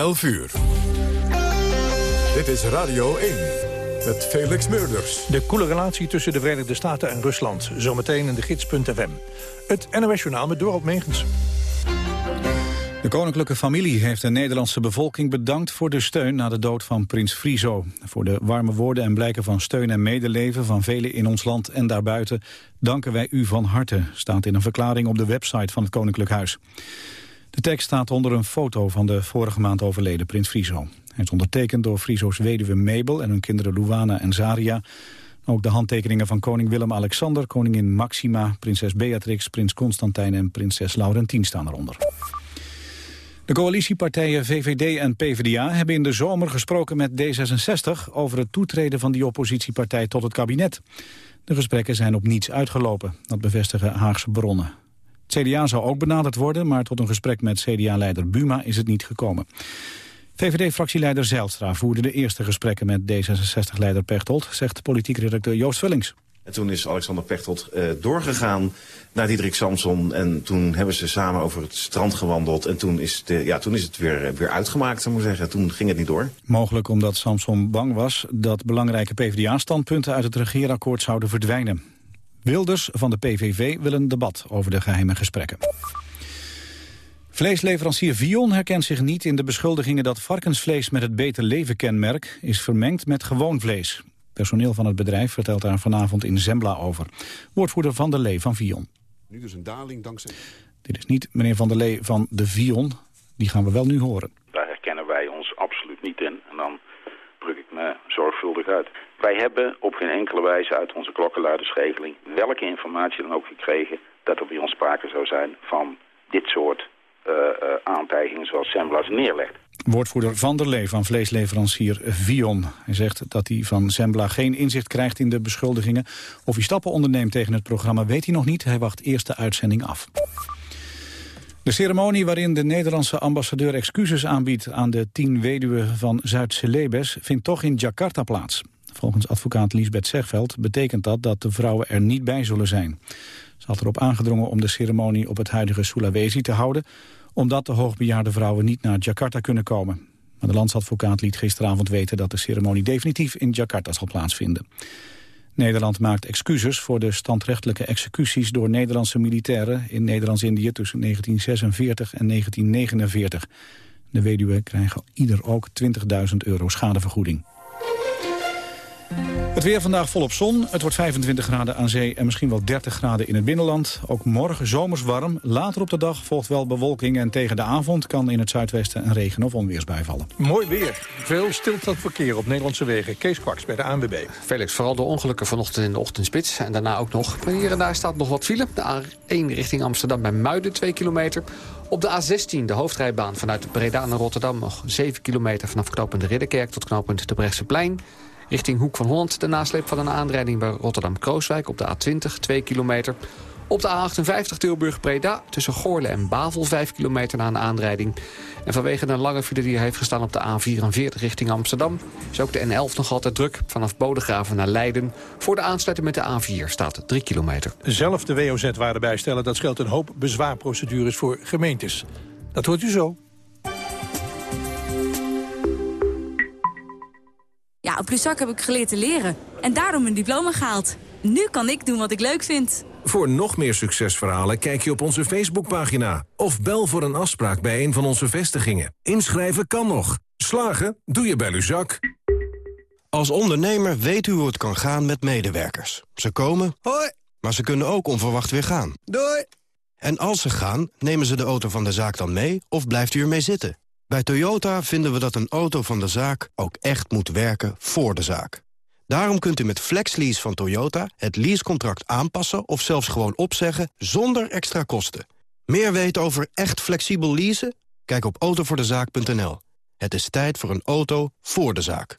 11 uur. Dit is Radio 1 met Felix Meurders. De koele relatie tussen de Verenigde Staten en Rusland. Zometeen in de gids.fm. Het NOS-journaal met Dorot Megens. De koninklijke familie heeft de Nederlandse bevolking bedankt voor de steun na de dood van prins Friso. Voor de warme woorden en blijken van steun en medeleven van velen in ons land en daarbuiten danken wij u van harte, staat in een verklaring op de website van het Koninklijk Huis. De tekst staat onder een foto van de vorige maand overleden prins Friso. Hij is ondertekend door Friso's weduwe Mabel en hun kinderen Luana en Zaria. Ook de handtekeningen van koning Willem-Alexander, koningin Maxima, prinses Beatrix, prins Constantijn en prinses Laurentien staan eronder. De coalitiepartijen VVD en PvdA hebben in de zomer gesproken met D66 over het toetreden van die oppositiepartij tot het kabinet. De gesprekken zijn op niets uitgelopen, dat bevestigen Haagse bronnen. Het CDA zou ook benaderd worden, maar tot een gesprek met CDA-leider Buma is het niet gekomen. VVD-fractieleider Zijlstra voerde de eerste gesprekken met D66-leider Pechtold, zegt politiek redacteur Joost Vullings. En toen is Alexander Pechtold uh, doorgegaan naar Diederik Samson. En toen hebben ze samen over het strand gewandeld. En toen is, de, ja, toen is het weer, weer uitgemaakt, zou ik zeggen. Toen ging het niet door. Mogelijk omdat Samson bang was dat belangrijke PvdA-standpunten uit het regeerakkoord zouden verdwijnen. Wilders van de PVV wil een debat over de geheime gesprekken. Vleesleverancier Vion herkent zich niet in de beschuldigingen dat varkensvlees met het Beter Leven kenmerk is vermengd met gewoon vlees. Personeel van het bedrijf vertelt daar vanavond in Zembla over. Woordvoerder Van der Lee van Vion. Nu dus een daling dankzij... Dit is niet meneer Van der Lee van de Vion. Die gaan we wel nu horen. Daar herkennen wij ons absoluut niet in. En dan druk ik me zorgvuldig uit. Wij hebben op geen enkele wijze uit onze klokkenluidersregeling... welke informatie dan ook gekregen... dat er bij ons sprake zou zijn van dit soort uh, aantijgingen zoals Sembla ze neerlegt. Woordvoerder Van der Lee van vleesleverancier Vion. Hij zegt dat hij van Zembla geen inzicht krijgt in de beschuldigingen. Of hij stappen onderneemt tegen het programma weet hij nog niet. Hij wacht eerst de uitzending af. De ceremonie waarin de Nederlandse ambassadeur excuses aanbiedt... aan de tien weduwen van Zuid-Celebes vindt toch in Jakarta plaats. Volgens advocaat Liesbeth Zegveld betekent dat dat de vrouwen er niet bij zullen zijn. Ze had erop aangedrongen om de ceremonie op het huidige Sulawesi te houden omdat de hoogbejaarde vrouwen niet naar Jakarta kunnen komen. Maar de landsadvocaat liet gisteravond weten dat de ceremonie definitief in Jakarta zal plaatsvinden. Nederland maakt excuses voor de standrechtelijke executies door Nederlandse militairen in Nederlands-Indië tussen 1946 en 1949. De weduwen krijgen ieder ook 20.000 euro schadevergoeding. Het weer vandaag volop zon. Het wordt 25 graden aan zee en misschien wel 30 graden in het binnenland. Ook morgen zomers warm. Later op de dag volgt wel bewolking en tegen de avond kan in het zuidwesten een regen- of onweersbui vallen. Mooi weer. Veel stilstandverkeer op Nederlandse wegen. Kees Kwaks bij de ANWB. Felix, vooral de ongelukken vanochtend in de ochtendspits. En daarna ook nog. hier en daar staat nog wat file. De A1 richting Amsterdam bij Muiden, 2 kilometer. Op de A16, de hoofdrijbaan vanuit Breda naar Rotterdam... nog 7 kilometer vanaf knooppunt de Ridderkerk tot knooppunt de Brechtseplein. Richting Hoek van Holland de nasleep van een aanrijding bij Rotterdam-Krooswijk op de A20, 2 kilometer. Op de A58 Tilburg-Breda tussen Goorle en Bavel 5 kilometer na een aanrijding. En vanwege een lange file die heeft gestaan op de A44 richting Amsterdam... is ook de N11 nog altijd druk vanaf Bodegraven naar Leiden. Voor de aansluiting met de A4 staat 3 kilometer. Zelf de WOZ-waarde bijstellen, dat scheelt een hoop bezwaarprocedures voor gemeentes. Dat hoort u zo. Ja, op Luzak heb ik geleerd te leren. En daarom een diploma gehaald. Nu kan ik doen wat ik leuk vind. Voor nog meer succesverhalen kijk je op onze Facebookpagina. Of bel voor een afspraak bij een van onze vestigingen. Inschrijven kan nog. Slagen doe je bij Luzak. Als ondernemer weet u hoe het kan gaan met medewerkers. Ze komen, Hoi. maar ze kunnen ook onverwacht weer gaan. Doei. En als ze gaan, nemen ze de auto van de zaak dan mee of blijft u ermee zitten? Bij Toyota vinden we dat een auto van de zaak ook echt moet werken voor de zaak. Daarom kunt u met FlexLease van Toyota het leasecontract aanpassen... of zelfs gewoon opzeggen zonder extra kosten. Meer weten over echt flexibel leasen? Kijk op autovoordezaak.nl. Het is tijd voor een auto voor de zaak.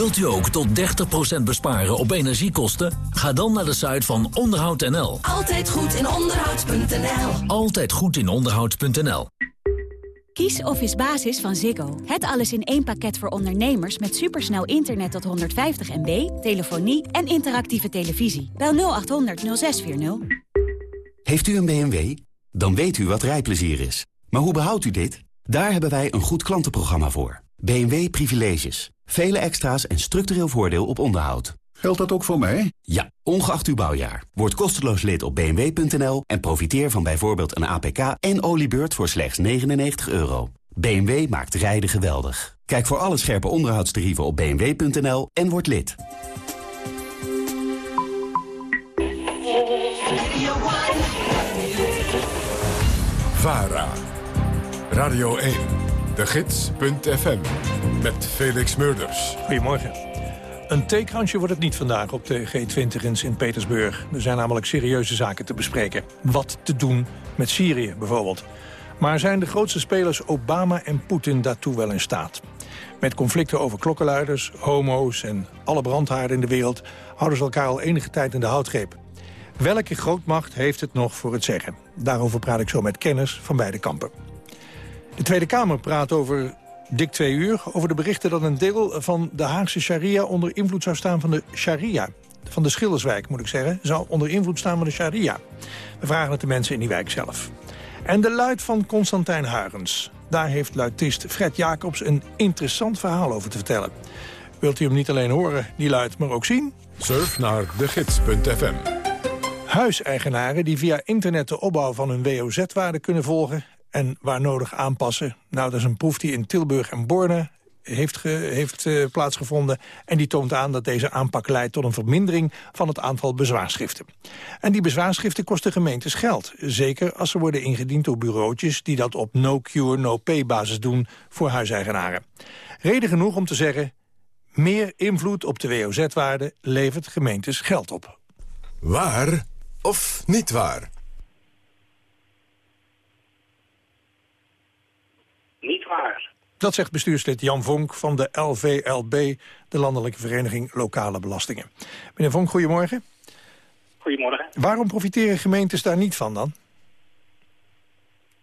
Wilt u ook tot 30% besparen op energiekosten? Ga dan naar de site van onderhoud.nl. Altijd goed in onderhoud.nl. Altijd goed in onderhoud.nl. Kies Office Basis van Ziggo. Het alles in één pakket voor ondernemers met supersnel internet tot 150 MB, telefonie en interactieve televisie. Bel 0800 0640. Heeft u een BMW? Dan weet u wat rijplezier is. Maar hoe behoudt u dit? Daar hebben wij een goed klantenprogramma voor. BMW Privileges. Vele extra's en structureel voordeel op onderhoud. Geldt dat ook voor mij? Ja, ongeacht uw bouwjaar. Word kosteloos lid op bmw.nl en profiteer van bijvoorbeeld een APK en oliebeurt voor slechts 99 euro. BMW maakt rijden geweldig. Kijk voor alle scherpe onderhoudstarieven op bmw.nl en word lid. VARA. Radio 1. De Gids.fm. Met Felix Murders. Goedemorgen. Een theekransje wordt het niet vandaag op de G20 in Sint-Petersburg. Er zijn namelijk serieuze zaken te bespreken. Wat te doen met Syrië bijvoorbeeld. Maar zijn de grootste spelers Obama en Poetin daartoe wel in staat? Met conflicten over klokkenluiders, homo's en alle brandhaarden in de wereld... houden ze elkaar al enige tijd in de houtgreep. Welke grootmacht heeft het nog voor het zeggen? Daarover praat ik zo met kenners van beide kampen. De Tweede Kamer praat over dik twee uur over de berichten dat een deel van de Haagse sharia onder invloed zou staan van de sharia. Van de Schilderswijk, moet ik zeggen, zou onder invloed staan van de sharia. We vragen het de mensen in die wijk zelf. En de luid van Constantijn Huygens. Daar heeft luidist Fred Jacobs een interessant verhaal over te vertellen. Wilt u hem niet alleen horen, die luid, maar ook zien? Surf naar degids.fm. Huiseigenaren die via internet de opbouw van hun WOZ-waarde kunnen volgen en waar nodig aanpassen. Nou, dat is een proef die in Tilburg en Borne heeft, heeft uh, plaatsgevonden. En die toont aan dat deze aanpak leidt tot een vermindering van het aantal bezwaarschriften. En die bezwaarschriften kosten gemeentes geld. Zeker als ze worden ingediend door bureautjes die dat op no-cure, no-pay basis doen voor huiseigenaren. Reden genoeg om te zeggen, meer invloed op de WOZ-waarde levert gemeentes geld op. Waar of niet waar? Dat zegt bestuurslid Jan Vonk van de LVLB, de Landelijke Vereniging Lokale Belastingen. Meneer Vonk, goedemorgen. Goedemorgen. Waarom profiteren gemeentes daar niet van dan?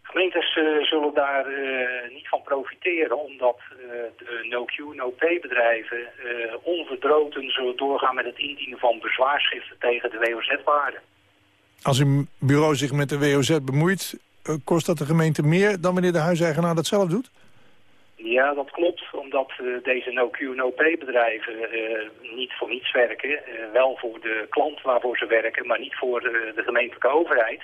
Gemeentes uh, zullen daar uh, niet van profiteren, omdat uh, de no-Q, no-pay bedrijven onverdroten zullen doorgaan met het indienen van bezwaarschriften tegen de WOZ-waarde. Als een bureau zich met de WOZ bemoeit, kost dat de gemeente meer dan wanneer de huiseigenaar dat zelf doet? Ja, dat klopt, omdat uh, deze no-Q, no-pay bedrijven uh, niet voor niets werken. Wel voor de klant waarvoor ze werken, maar niet voor de gemeentelijke overheid.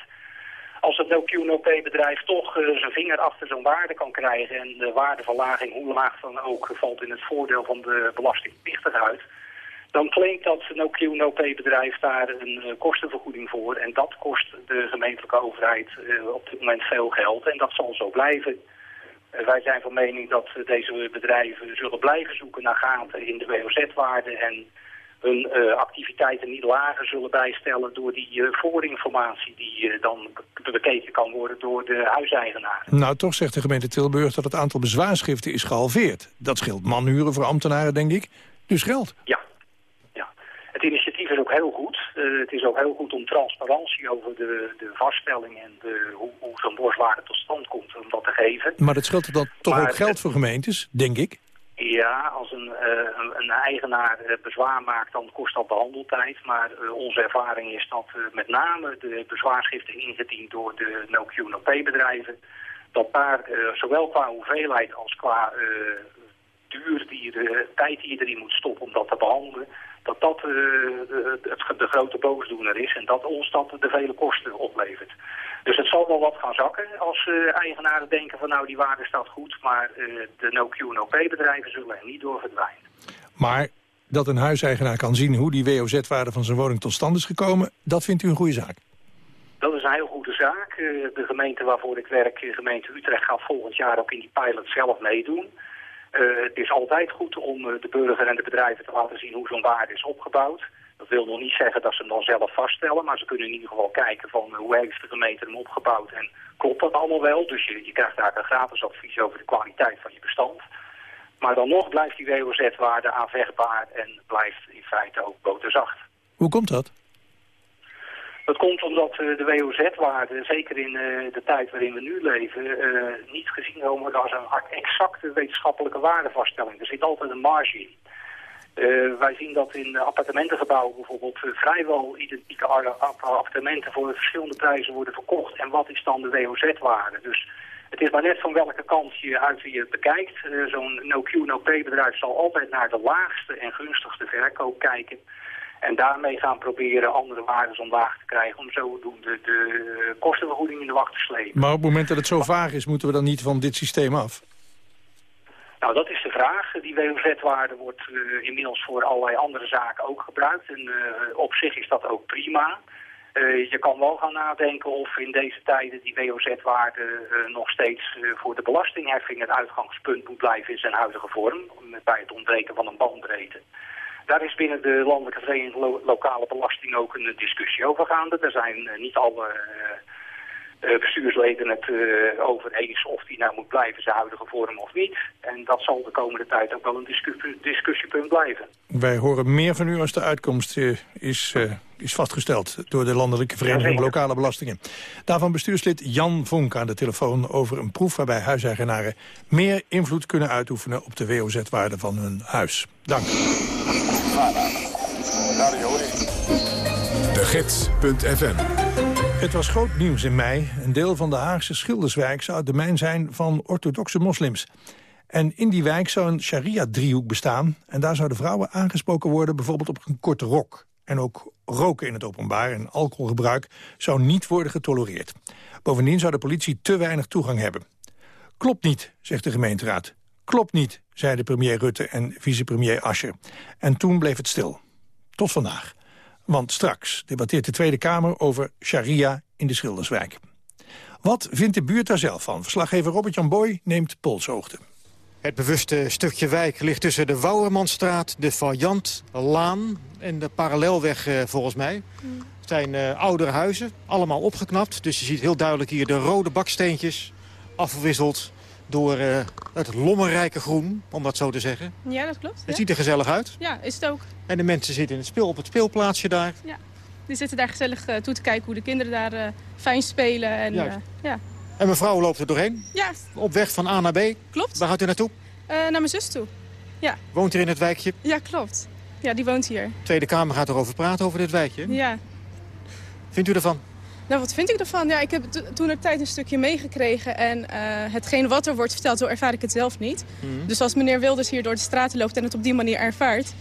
Als het no-Q, no-pay bedrijf toch zijn vinger achter zo'n waarde kan krijgen... en de waardeverlaging, hoe laag dan ook, valt in het voordeel van de belastingplichtige uit... dan claimt dat no-Q, no-pay bedrijf daar een kostenvergoeding voor. En dat kost de gemeentelijke overheid op dit moment veel geld en dat zal zo blijven. Wij zijn van mening dat deze bedrijven zullen blijven zoeken naar gaten in de WOZ-waarde en hun activiteiten niet lager zullen bijstellen door die voorinformatie die dan bekeken kan worden door de huiseigenaar. Nou, toch zegt de gemeente Tilburg dat het aantal bezwaarschriften is gehalveerd. Dat scheelt manhuren voor ambtenaren, denk ik. Dus geld. Ja. Het initiatief is ook heel goed. het is ook heel goed om transparantie over de, de vaststelling en de, hoe, hoe zo'n boswaarde tot stand komt, om dat te geven. Maar dat scheelt dan toch maar ook geld voor gemeentes, denk ik? Ja, als een, uh, een, eigenaar bezwaar maakt, dan kost dat behandeltijd. Maar uh, onze ervaring is dat uh, met name de bezwaarschriften ingediend door de no-Q, no-pay bedrijven... dat daar zowel qua hoeveelheid als qua duur, die de tijd die je erin moet stoppen om dat te behandelen... dat dat de, het, de grote boosdoener is en dat ons dat de vele kosten oplevert. Dus het zal wel wat gaan zakken als uh, eigenaren denken van nou die waarde staat goed, maar uh, de no-Q, no-pay bedrijven zullen er niet door verdwijnen. Maar dat een huiseigenaar kan zien hoe die WOZ-waarde van zijn woning tot stand is gekomen, dat vindt u een goede zaak? Dat is een heel goede zaak. De gemeente waarvoor ik werk, de gemeente Utrecht, gaat volgend jaar ook in die pilot zelf meedoen. Het is altijd goed om de burger en de bedrijven te laten zien hoe zo'n waarde is opgebouwd. Dat wil nog niet zeggen dat ze hem dan zelf vaststellen, maar ze kunnen in ieder geval kijken van uh, hoe heeft de gemeente hem opgebouwd en klopt dat allemaal wel. Dus je, je krijgt daar een gratis advies over de kwaliteit van je bestand. Maar dan nog blijft die WOZ-waarde aanvechtbaar en blijft in feite ook boterzacht. Hoe komt dat? Dat komt omdat eh, de WOZ-waarde, zeker in eh, de tijd waarin we nu leven, eh, niet gezien worden als een exacte wetenschappelijke waardevaststelling. Er zit altijd een marge in. wij zien dat in appartementengebouwen bijvoorbeeld vrijwel identieke appartementen voor verschillende prijzen worden verkocht. En wat is dan de WOZ-waarde? Dus het is maar net van welke kant je uit je bekijkt. Zo'n no-Q, no-P-bedrijf zal altijd naar de laagste en gunstigste verkoop kijken. En daarmee gaan proberen andere waarden omlaag te krijgen... om zodoende de kostenvergoeding in de wacht te slepen. Maar op het moment dat het zo vaag is, moeten we dan niet van dit systeem af? Nou, dat is de vraag. Die WOZ-waarde wordt uh, inmiddels voor allerlei andere zaken ook gebruikt. En uh, op zich is dat ook prima. Uh, je kan wel gaan nadenken of in deze tijden die WOZ-waarde nog steeds voor de belastingheffing het uitgangspunt moet blijven in zijn huidige vorm. Bij het ontbreken van een bandbreedte. Daar is binnen de landelijke vereniging lokale belasting ook een discussie over gaande. Er zijn eh, niet alle uh, bestuursleden het over eens of die nou moet blijven zijn huidige vorm of niet. En dat zal de komende tijd ook wel een discussiepunt blijven. Wij horen meer van u als de uitkomst is, is vastgesteld door de Landelijke Vereniging Lokale Belastingen. Daarvan bestuurslid Jan Vonk aan de telefoon over een proef waarbij huiseigenaren meer invloed kunnen uitoefenen op de WOZ-waarde van hun huis. Dank. De Gids.fm Het was groot nieuws in mei. Een deel van de Haagse Schilderswijk zou het domein zijn van orthodoxe moslims. En in die wijk zou een sharia-driehoek bestaan. En daar zouden vrouwen aangesproken worden bijvoorbeeld op een korte rok. En ook roken in het openbaar en alcoholgebruik zou niet worden getolereerd. Bovendien zou de politie te weinig toegang hebben. Klopt niet, zegt de gemeenteraad. Klopt niet, zeiden premier Rutte en vicepremier Ascher. En toen bleef het stil. Tot vandaag. Want straks debatteert de Tweede Kamer over sharia in de Schilderswijk. Wat vindt de buurt daar zelf van? Verslaggever Robert-Jan Boy neemt polshoogte. Het bewuste stukje wijk ligt tussen de Wouwermanstraat, de Variant, Laan en de Parallelweg eh, volgens mij. Het zijn uh, oudere huizen, allemaal opgeknapt. Dus je ziet heel duidelijk hier de rode baksteentjes afgewisseld door uh, het lommerrijke groen, om dat zo te zeggen. Ja, dat klopt. Het ja. ziet er gezellig uit. Ja, is het ook. En de mensen zitten in het speel, op het speelplaatsje daar. Ja, die zitten daar gezellig uh, toe te kijken hoe de kinderen daar uh, fijn spelen. En, ja. en mevrouw loopt er doorheen? Ja. Op weg van A naar B? Klopt. Waar gaat u naartoe? naar mijn zus toe. Ja. Woont u in het wijkje? Ja, klopt. Ja, die woont hier. Tweede Kamer gaat erover praten, over dit wijkje? Ja. Vindt u ervan? Nou, wat vind ik ervan? Ja, ik heb toen er tijd een stukje meegekregen. En uh, hetgeen wat er wordt verteld, zo ervaar ik het zelf niet. Mm -hmm. Dus als meneer Wilders hier door de straten loopt en het op die manier ervaart...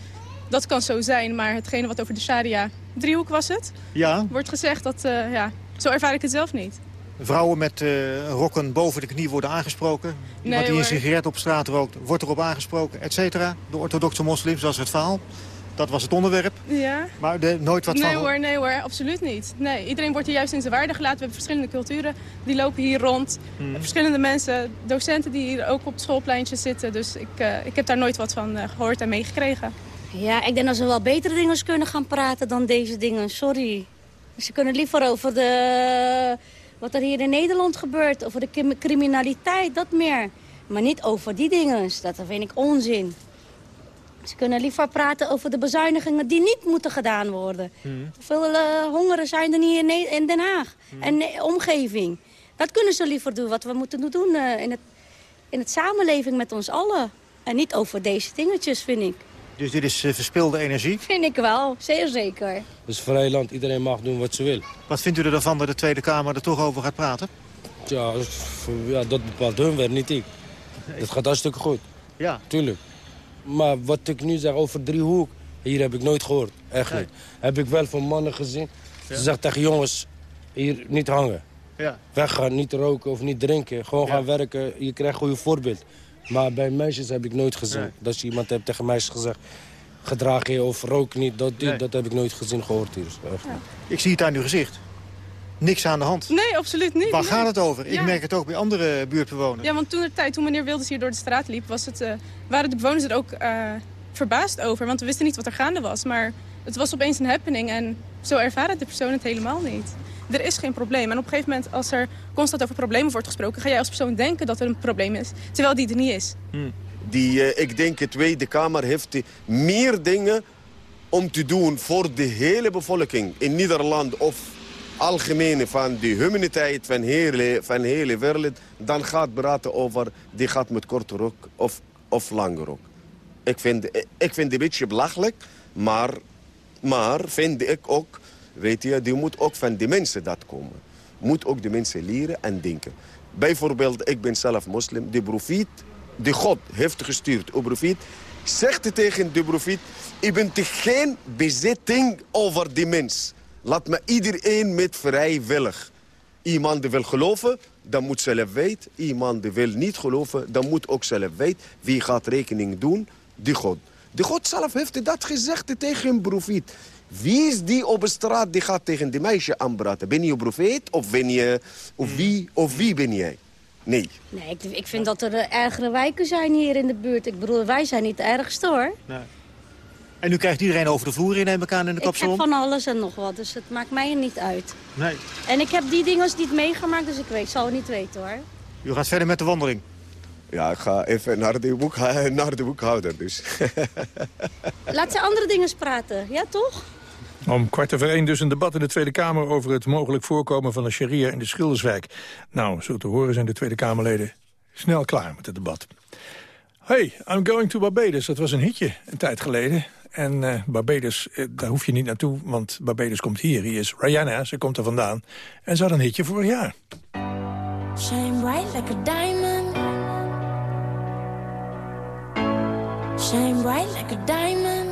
dat kan zo zijn, maar hetgene wat over de Sharia... driehoek was het? Ja. Wordt gezegd dat, uh, ja, zo ervaar ik het zelf niet. Vrouwen met uh, rokken boven de knie worden aangesproken. Nee, Iemand die hoor. een sigaret op straat rookt, wordt erop aangesproken, et cetera. De orthodoxe moslims, dat is het verhaal. Dat was het onderwerp. Ja. Maar de, nooit wat nee van... hoor, nee hoor, absoluut niet. Nee, iedereen wordt hier juist in zijn waarde gelaten. We hebben verschillende culturen, die lopen hier rond. Hmm. Verschillende mensen, docenten die hier ook op het schoolpleintje zitten. Dus ik, uh, ik heb daar nooit wat van uh, gehoord en meegekregen. Ja, ik denk dat ze wel betere dingen kunnen gaan praten dan deze dingen. Sorry. Ze kunnen liever over de, wat er hier in Nederland gebeurt. Over de criminaliteit, dat meer. Maar niet over die dingen. Dat vind ik onzin. Ze kunnen liever praten over de bezuinigingen die niet moeten gedaan worden. Hmm. Hoeveel uh, hongeren zijn er niet in, Den Haag hmm. en de omgeving? Dat kunnen ze liever doen, wat we moeten doen uh, in, het, in het samenleving met ons allen. En niet over deze dingetjes, vind ik. Dus dit is uh, verspilde energie? Vind ik wel, zeer zeker. Het is een vrij land, iedereen mag doen wat ze wil. Wat vindt u ervan dat de Tweede Kamer er toch over gaat praten? Ja, ja dat bepaalt hun weer, niet ik. Het gaat hartstikke goed. Ja. Tuurlijk. Maar wat ik nu zeg over driehoek, hier heb ik nooit gehoord. Echt Nee. niet. Heb ik wel van mannen gezien. Ze zeggen tegen jongens, hier niet hangen. Ja. Weggaan, niet roken of niet drinken. Gewoon Ja. gaan werken, je krijgt goede voorbeeld. Maar bij meisjes heb ik nooit gezien. Nee. Dat je iemand hebt tegen meisjes gezegd... gedraag je of rook niet, dat, Nee. dat heb ik nooit gezien, gehoord hier. Echt. Ik zie het aan uw gezicht. Niks aan de hand. Nee, absoluut niet. Waar nee. gaat het over? Ik Ja. merk het ook bij andere buurtbewoners. Ja, want toen de tijd, toen meneer Wilders hier door de straat liep, was het, uh, waren de bewoners er ook uh, verbaasd over. Want we wisten niet wat er gaande was. Maar het was opeens een happening en zo ervaren de persoon het helemaal niet. Er is geen probleem. En op een gegeven moment, als er constant over problemen wordt gesproken... ga jij als persoon denken dat er een probleem is, terwijl die er niet is. Hmm. Die, eh, ik denk de Tweede Kamer heeft meer dingen om te doen voor de hele bevolking in Nederland of algemeen van de humaniteit van hele, van hele wereld... dan gaat praten over die gaat met korte rok of, of lange rok. Ik vind, ik vind het een beetje belachelijk, maar, maar vind ik ook... weet je, die moet ook van de mensen dat komen. Moet ook de mensen leren en denken. Bijvoorbeeld, ik ben zelf moslim. De profeet, die God heeft gestuurd, de profeet... zegt tegen de profeet... je bent geen bezitting over die mens... Laat me iedereen met vrijwillig. Iemand die wil geloven, dan moet zelf weten. Iemand die wil niet geloven, dan moet ook zelf weten. Wie gaat rekening doen? Die God. De God zelf heeft dat gezegd tegen een profeet. Wie is die op de straat die gaat tegen die meisje aanpraten? Ben je een profeet of, ben je, of, wie, of wie ben jij? Nee. Nee, ik, ik vind dat er uh, ergere wijken zijn hier in de buurt. Ik bedoel, wij zijn niet de ergste hoor. Nee. En nu krijgt iedereen over de vloer in, neem ik aan, in de kapsalon? Ik heb van alles en nog wat, dus het maakt mij er niet uit. Nee. En ik heb die dingen niet meegemaakt, dus ik weet, zal het niet weten hoor. U gaat verder met de wandeling? Ja, ik ga even naar de, boek, naar de boekhouder dus. Laat ze andere dingen praten, ja toch? Om kwart over één dus een debat in de Tweede Kamer... over het mogelijk voorkomen van de sharia in de Schilderswijk. Nou, zo te horen zijn de Tweede Kamerleden snel klaar met het debat. Hey, I'm going to Barbados. Dat was een hitje een tijd geleden. En uh, Barbados, uh, daar hoef je niet naartoe, want Barbados komt hier. Hier is Rihanna, ze komt er vandaan. En ze had een hitje vorig jaar. Shine bright like a diamond. Shine bright like a diamond.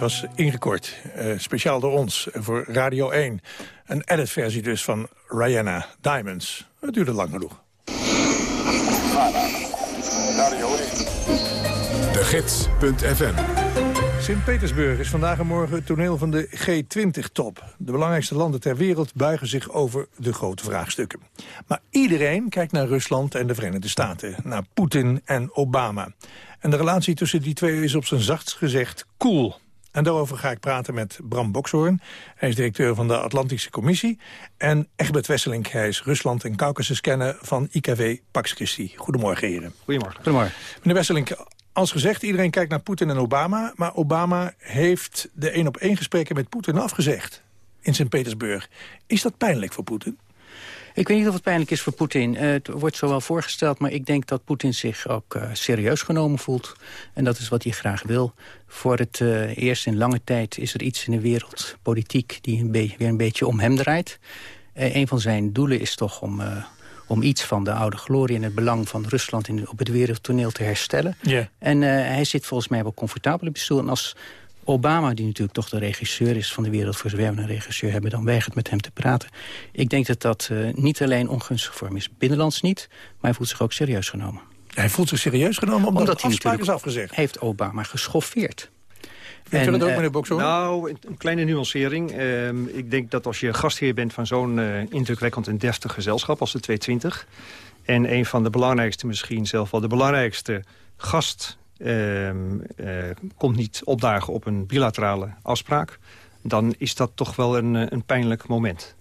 Was ingekort, eh, speciaal door ons, voor Radio 1. Een edit-versie dus van Rihanna Diamonds. Het duurde lang genoeg. De Gids.fm Sint-Petersburg is vandaag en morgen het toneel van de G20-top. De belangrijkste landen ter wereld buigen zich over de grote vraagstukken. Maar iedereen kijkt naar Rusland en de Verenigde Staten, naar Poetin en Obama. En de relatie tussen die twee is op zijn zachtst gezegd cool. En daarover ga ik praten met Bram Bokshoorn. Hij is directeur van de Atlantische Commissie. En Egbert Wesselink, hij is Rusland en Caucasus kennen van IKW Pax Christi. Goedemorgen, heren. Goedemorgen. Goedemorgen. Meneer Wesselink, als gezegd, iedereen kijkt naar Poetin en Obama... maar Obama heeft de één-op-één gesprekken met Poetin afgezegd in Sint-Petersburg. Is dat pijnlijk voor Poetin? Ik weet niet of het pijnlijk is voor Poetin. Eh, het wordt zo wel voorgesteld, maar ik denk dat Poetin zich ook eh, serieus genomen voelt. En dat is wat hij graag wil. Voor het eh, eerst in lange tijd is er iets in de wereld, politiek... die een weer een beetje om hem draait. Een van zijn doelen is toch om, om iets van de oude glorie... en het belang van Rusland in, op het wereldtoneel te herstellen. En hij zit volgens mij wel comfortabel op de stoel. En als Obama, die natuurlijk toch de regisseur is van de wereld... voor een regisseur hebben, dan weigert met hem te praten. Ik denk dat dat eh, niet alleen ongunstig voor hem is. Binnenlands niet, maar hij voelt zich ook serieus genomen. Hij voelt zich serieus genomen omdat, Omdat de hij afspraak is natuurlijk afgezegd. heeft Obama geschoffeerd. Vindt u dat ook, eh, meneer Bokshoorn? Nou, een, een kleine nuancering. Ehm, ik denk dat als je gastheer bent van zo'n eh, indrukwekkend en deftig gezelschap als de 220... en een van de belangrijkste, misschien zelf wel de belangrijkste gast... ehm, eh, komt niet opdagen op een bilaterale afspraak... dan is dat toch wel een, eh, een pijnlijk moment.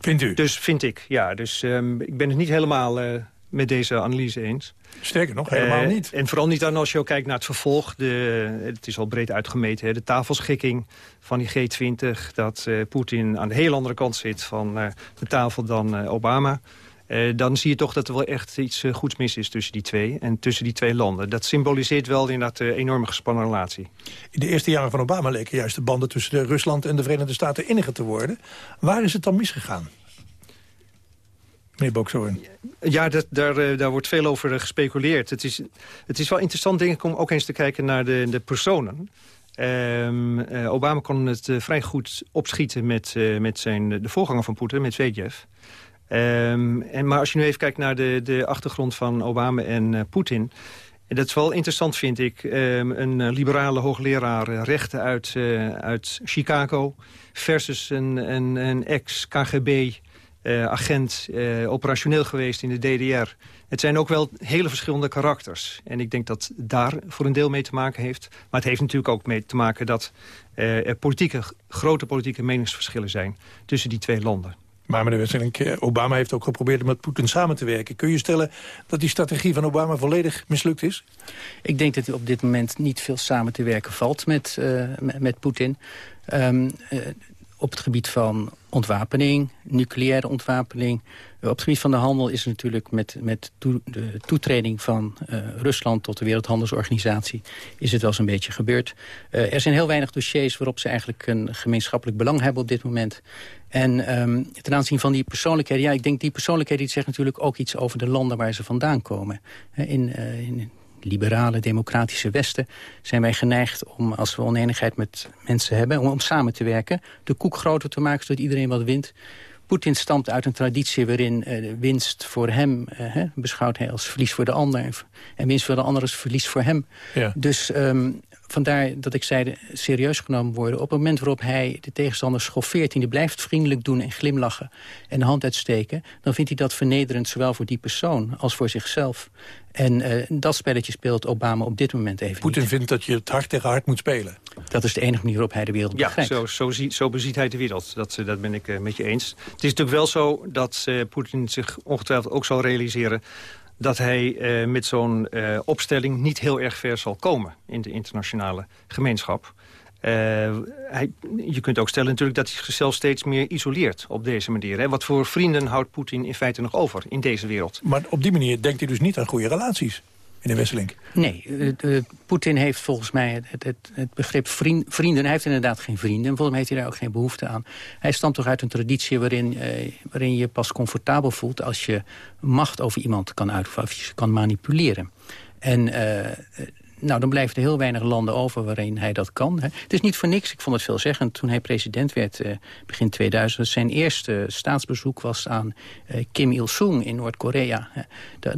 Vindt u? Dus vind ik, ja. Dus ehm, ik ben het niet helemaal eh, met deze analyse eens. Sterker nog, helemaal niet. En vooral niet dan als je ook kijkt naar het vervolg. De, het is al breed uitgemeten, hè, de tafelschikking van die G20. Dat Poetin aan de heel andere kant zit van de tafel dan Obama. Eh, dan zie je toch dat er wel echt iets eh, goeds mis is tussen die twee. En tussen die twee landen. Dat symboliseert wel inderdaad de enorme gespannen relatie. In de eerste jaren van Obama leken juist de banden tussen de Rusland en de Verenigde Staten inniger te worden. Waar is het dan misgegaan? Meneer Bokshoorn. Ja, dat, daar, eh, daar wordt veel over eh, gespeculeerd. Het is, het is wel interessant, denk ik, om ook eens te kijken naar de, de personen. Ehm, eh, Obama kon het eh, vrij goed opschieten met, eh, met zijn, de voorganger van Poetin, met Medvedev. Ehm, en, maar als je nu even kijkt naar de, de achtergrond van Obama en eh, Poetin... En dat is wel interessant, vind ik. Ehm, een eh, liberale hoogleraar eh, rechten uit, uit Chicago... versus een, een, een ex-KGB-agent, operationeel geweest in de DDR. Het zijn ook wel hele verschillende karakters. En ik denk dat daar voor een deel mee te maken heeft. Maar het heeft natuurlijk ook mee te maken dat er politieke, grote politieke meningsverschillen zijn... tussen die twee landen. Maar meneer Wesselink, eh, Obama heeft ook geprobeerd met Poetin samen te werken. Kun je stellen dat die strategie van Obama volledig mislukt is? Ik denk dat op dit moment niet veel samen te werken valt met, eh, met, met Poetin. Ehm, eh, op het gebied van ontwapening, nucleaire ontwapening. Op het gebied van de handel is natuurlijk met, met de toetreding van eh, Rusland tot de Wereldhandelsorganisatie is het wel eens een beetje gebeurd. Eh, er zijn heel weinig dossiers waarop ze eigenlijk een gemeenschappelijk belang hebben op dit moment. En ehm, ten aanzien van die persoonlijkheden, ja, ik denk die persoonlijkheden die zegt natuurlijk ook iets over de landen waar ze vandaan komen. Eh, in, in liberale, democratische Westen zijn wij geneigd om, als we oneenigheid met mensen hebben, om samen te werken, de koek groter te maken zodat iedereen wat wint. Poetin stamt uit een traditie waarin eh, winst voor hem eh, hè, beschouwt hij als verlies voor de ander. En, en winst voor de ander is verlies voor hem. Ja. Dus ehm, vandaar dat ik zei, serieus genomen worden. Op het moment waarop hij de tegenstander schoffeert... en die blijft vriendelijk doen en glimlachen en de hand uitsteken... dan vindt hij dat vernederend, zowel voor die persoon als voor zichzelf. En eh, dat spelletje speelt Obama op dit moment even Poetin vindt dat je het hart tegen hart moet spelen. Dat is de enige manier waarop hij de wereld Ja, begrijpt. zo, zo, zie, zo beziet hij de wereld. Dat, eh, dat ben ik eh, met je eens. Het is natuurlijk wel zo dat eh, Poetin zich ongetwijfeld ook zal realiseren... dat hij eh, met zo'n eh, opstelling niet heel erg ver zal komen... in de internationale gemeenschap. Eh, hij, je kunt ook stellen natuurlijk dat hij zichzelf steeds meer isoleert op deze manier. Hè. Wat voor vrienden houdt Poetin in feite nog over in deze wereld? Maar op die manier denkt hij dus niet aan goede relaties, meneer Wesselink. Nee, eh, Poetin heeft volgens mij het, het, het begrip vriend- vrienden... hij heeft inderdaad geen vrienden. En volgens mij heeft hij daar ook geen behoefte aan. Hij stamt toch uit een traditie waarin, eh, waarin je pas comfortabel voelt... als je macht over iemand kan uitoefenen, of je kan manipuleren. En eh, nou, dan blijven er heel weinig landen over waarin hij dat kan. Hè. Het is niet voor niks, ik vond het veelzeggend... toen hij president werd eh, begin 2000... zijn eerste staatsbezoek was aan eh, Kim Il-sung in Noord-Korea.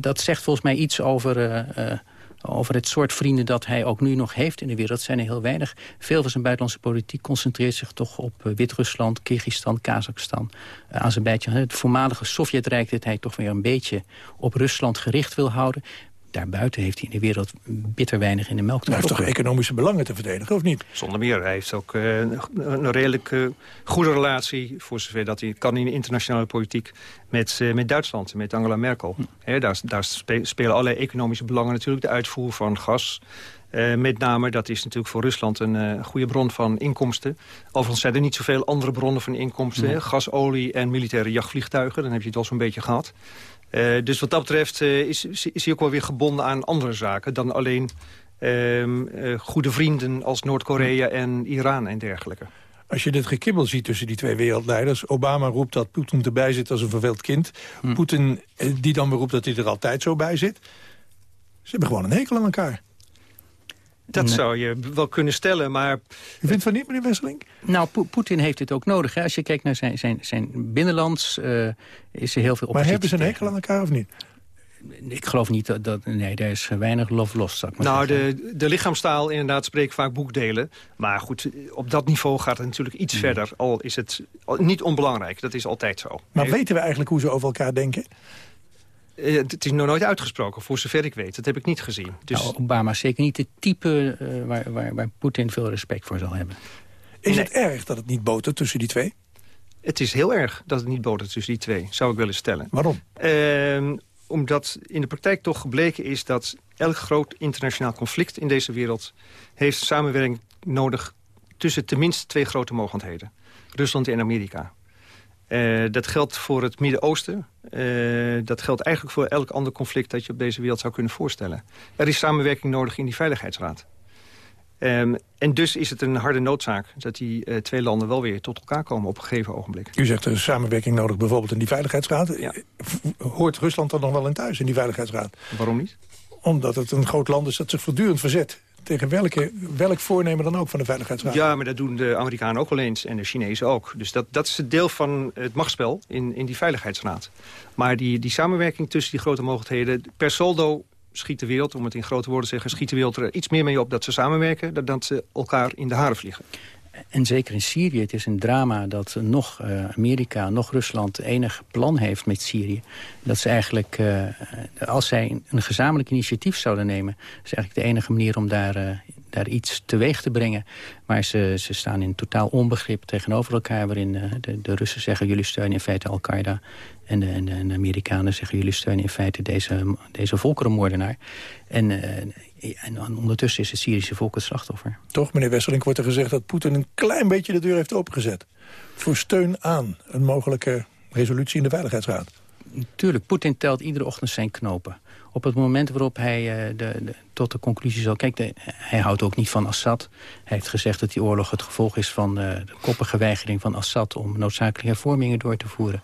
dat zegt volgens mij iets over... eh, over het soort vrienden dat hij ook nu nog heeft in de wereld. Zijn er heel weinig. Veel van zijn buitenlandse politiek concentreert zich toch op Wit-Rusland, Kyrgyzstan, Kazachstan, Azerbeidzjan. Het voormalige Sovjetrijk dat hij toch weer een beetje op Rusland gericht wil houden. Daarbuiten heeft hij in de wereld bitter weinig in de melk te Hij heeft toch economische belangen te verdedigen, of niet? Zonder meer. Hij heeft ook eh, een- redelijk eh, goede relatie... voor zover dat hij kan in de internationale politiek... met, eh, met Duitsland, met Angela Merkel. Hè, daar daar spe- spelen allerlei economische belangen natuurlijk. De uitvoer van gas, Eh, met name, dat is natuurlijk voor Rusland een eh, goede bron van inkomsten. Overigens zijn er niet zoveel andere bronnen van inkomsten. Nee. Gas, olie en militaire jachtvliegtuigen. Dan heb je het wel zo'n beetje gehad. Eh, dus wat dat betreft eh, is, is hij ook wel weer gebonden aan andere zaken... dan alleen ehm, eh, goede vrienden als Noord-Korea en Iran en dergelijke. Als je dit gekibbel ziet tussen die twee wereldleiders... Obama roept dat Poetin erbij zit als een verveeld kind. Poetin eh, die dan weer roept dat hij er altijd zo bij zit. Ze hebben gewoon een hekel aan elkaar. Dat zou je wel kunnen stellen, maar... U vindt van niet, meneer Wesseling? Nou, Po- Poetin heeft het ook nodig. Hè. Als je kijkt naar zijn, zijn, zijn binnenlands, eh, is er heel veel Maar oppositie hebben ze een hekel aan elkaar of niet? Ik geloof niet dat... dat nee, daar is weinig zou ik maar Nou, zeggen. de, de lichaamstaal inderdaad spreekt vaak boekdelen. Maar goed, op dat niveau gaat het natuurlijk iets verder. Al is het al- niet onbelangrijk, dat is altijd zo. Maar weten we eigenlijk hoe ze over elkaar denken? Eh, het is nog nooit uitgesproken, voor zover ik weet. Dat heb ik niet gezien. Dus Nou, Obama is zeker niet het type eh, waar, waar, waar Poetin veel respect voor zal hebben. Is het erg dat het niet botert tussen die twee? het is heel erg dat het niet botert tussen die twee, zou ik willen stellen. Waarom? Ehm, omdat in de praktijk toch gebleken is dat elk groot internationaal conflict in deze wereld... heeft samenwerking nodig tussen tenminste twee grote mogendheden. Rusland en Amerika. Eh, dat geldt voor het Midden-Oosten. Eh, dat geldt eigenlijk voor elk ander conflict dat je op deze wereld zou kunnen voorstellen. Er is samenwerking nodig in die Veiligheidsraad. Ehm, en dus is het een harde noodzaak dat die eh, twee landen wel weer tot elkaar komen op een gegeven ogenblik. U zegt er is samenwerking nodig bijvoorbeeld in die Veiligheidsraad. Hoort Rusland dan nog wel in thuis in die Veiligheidsraad? Waarom niet? Omdat het een groot land is dat zich voortdurend verzet. Tegen welke, welk voornemen dan ook van de Veiligheidsraad. Ja, maar dat doen de Amerikanen ook wel eens en de Chinezen ook. Dus dat, dat is het deel van het machtsspel in, in die Veiligheidsraad. Maar die, die samenwerking tussen die grote mogelijkheden... per saldo schiet de wereld, om het in grote woorden te zeggen... schiet de wereld er iets meer mee op dat ze samenwerken... dan dat ze elkaar in de haren vliegen. En zeker in Syrië, het is een drama dat nog eh, Amerika, nog Rusland enig plan heeft met Syrië. Dat ze eigenlijk, eh, als zij een gezamenlijk initiatief zouden nemen... is eigenlijk de enige manier om daar, eh, daar iets teweeg te brengen. Maar ze, ze staan in totaal onbegrip tegenover elkaar... waarin eh, de, de Russen zeggen jullie steunen in feite Al-Qaeda... En de, en, de, en de Amerikanen zeggen jullie steunen in feite deze, deze volkerenmoordenaar. En, en ondertussen is het Syrische volk het slachtoffer. Toch, meneer Wesseling, wordt er gezegd dat Poetin een klein beetje de deur heeft opengezet. Voor steun aan een mogelijke resolutie in de Veiligheidsraad. Tuurlijk, Poetin telt iedere ochtend zijn knopen. Op het moment waarop hij eh, de, de- tot de conclusie zal... Kijk, de- hij houdt ook niet van Assad. Hij heeft gezegd dat die oorlog het gevolg is van eh, de koppige weigering van Assad... om noodzakelijke hervormingen door te voeren.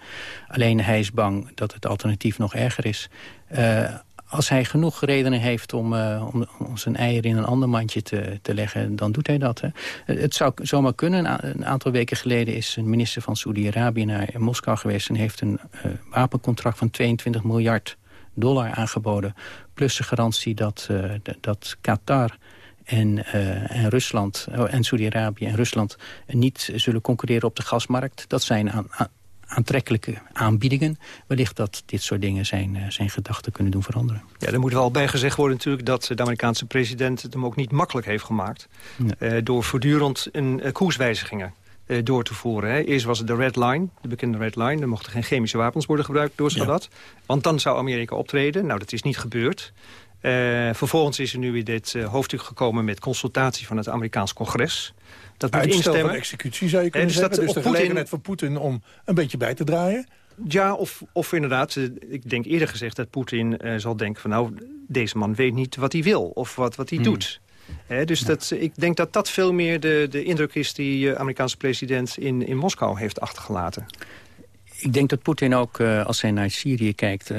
Alleen hij is bang dat het alternatief nog erger is. Eh, als hij genoeg redenen heeft om, eh, om, om zijn eieren in een ander mandje te, te leggen, dan doet hij dat. Hè. Het zou zomaar kunnen. Een, aantal weken geleden is een minister van Saoedi-Arabië naar Moskou geweest... en heeft een eh, wapencontract van 22 miljard dollar aangeboden. Plus de garantie dat, eh, dat Qatar en, eh, en Rusland oh, en Saudi-Arabië en Rusland niet zullen concurreren op de gasmarkt. Dat zijn aan- aantrekkelijke aanbiedingen. Wellicht dat dit soort dingen zijn, eh, zijn gedachten kunnen doen veranderen. Ja, er moet wel bij gezegd worden natuurlijk dat de Amerikaanse president het hem ook niet makkelijk heeft gemaakt. eh, door voortdurend een eh, koerswijzigingen eh, door te voeren. Hè. Eerst was het de Red Line, de bekende Red Line. Er mochten geen chemische wapens worden gebruikt door Sadat. Want dan zou Amerika optreden. Nou, dat is niet gebeurd. Eh, vervolgens is er nu weer dit eh, hoofdstuk gekomen met consultatie van het Amerikaans congres. Dat moet Uitstel instemmen. van executie zou je Eh, kunnen dus zeggen. dat Dus de op Poetin- gelegenheid voor Poetin om een beetje bij te draaien. Ja, of, of inderdaad, ik denk eerder gezegd dat Poetin eh, zal denken van... nou, deze man weet niet wat hij wil of wat, wat hij Hmm. doet. Hè, dus dat, ik denk dat dat veel meer de, de indruk is... die eh, Amerikaanse president in, in Moskou heeft achtergelaten. Ik denk dat Poetin ook, eh, als hij naar Syrië kijkt...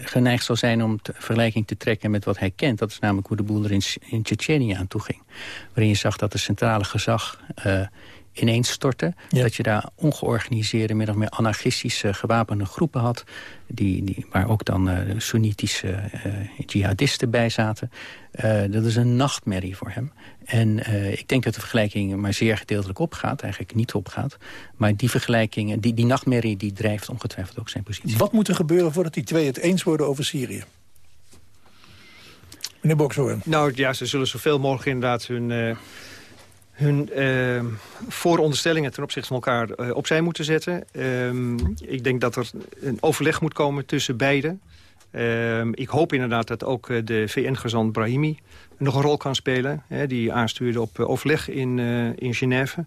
geneigd zal zijn om vergelijking te trekken met wat hij kent. Dat is namelijk hoe de boel er in, in Tsjetsjenië aan toe ging. Waarin je zag dat de centrale gezag eh, ineens stortte. Dat je daar ongeorganiseerde, min of meer anarchistische gewapende groepen had. Die, die, waar ook dan eh Soenitische eh, jihadisten bij zaten. Eh, dat is een nachtmerrie voor hem. En eh, ik denk dat de vergelijking maar zeer gedeeltelijk opgaat. Eigenlijk niet opgaat. Maar die vergelijking, die, die nachtmerrie, die drijft ongetwijfeld ook zijn positie. Wat moet er gebeuren voordat die twee het eens worden over Syrië? Meneer Bokshoorn. Nou ja, ze zullen zoveel mogelijk inderdaad hun, eh, hun eh, vooronderstellingen ten opzichte van elkaar eh, opzij moeten zetten. Ehm, ik denk dat er een overleg moet komen tussen beiden. Ehm, ik hoop inderdaad dat ook eh, de VN-gezant Brahimi nog een rol kan spelen. Hè, die aanstuurde op eh, overleg in, in Genève.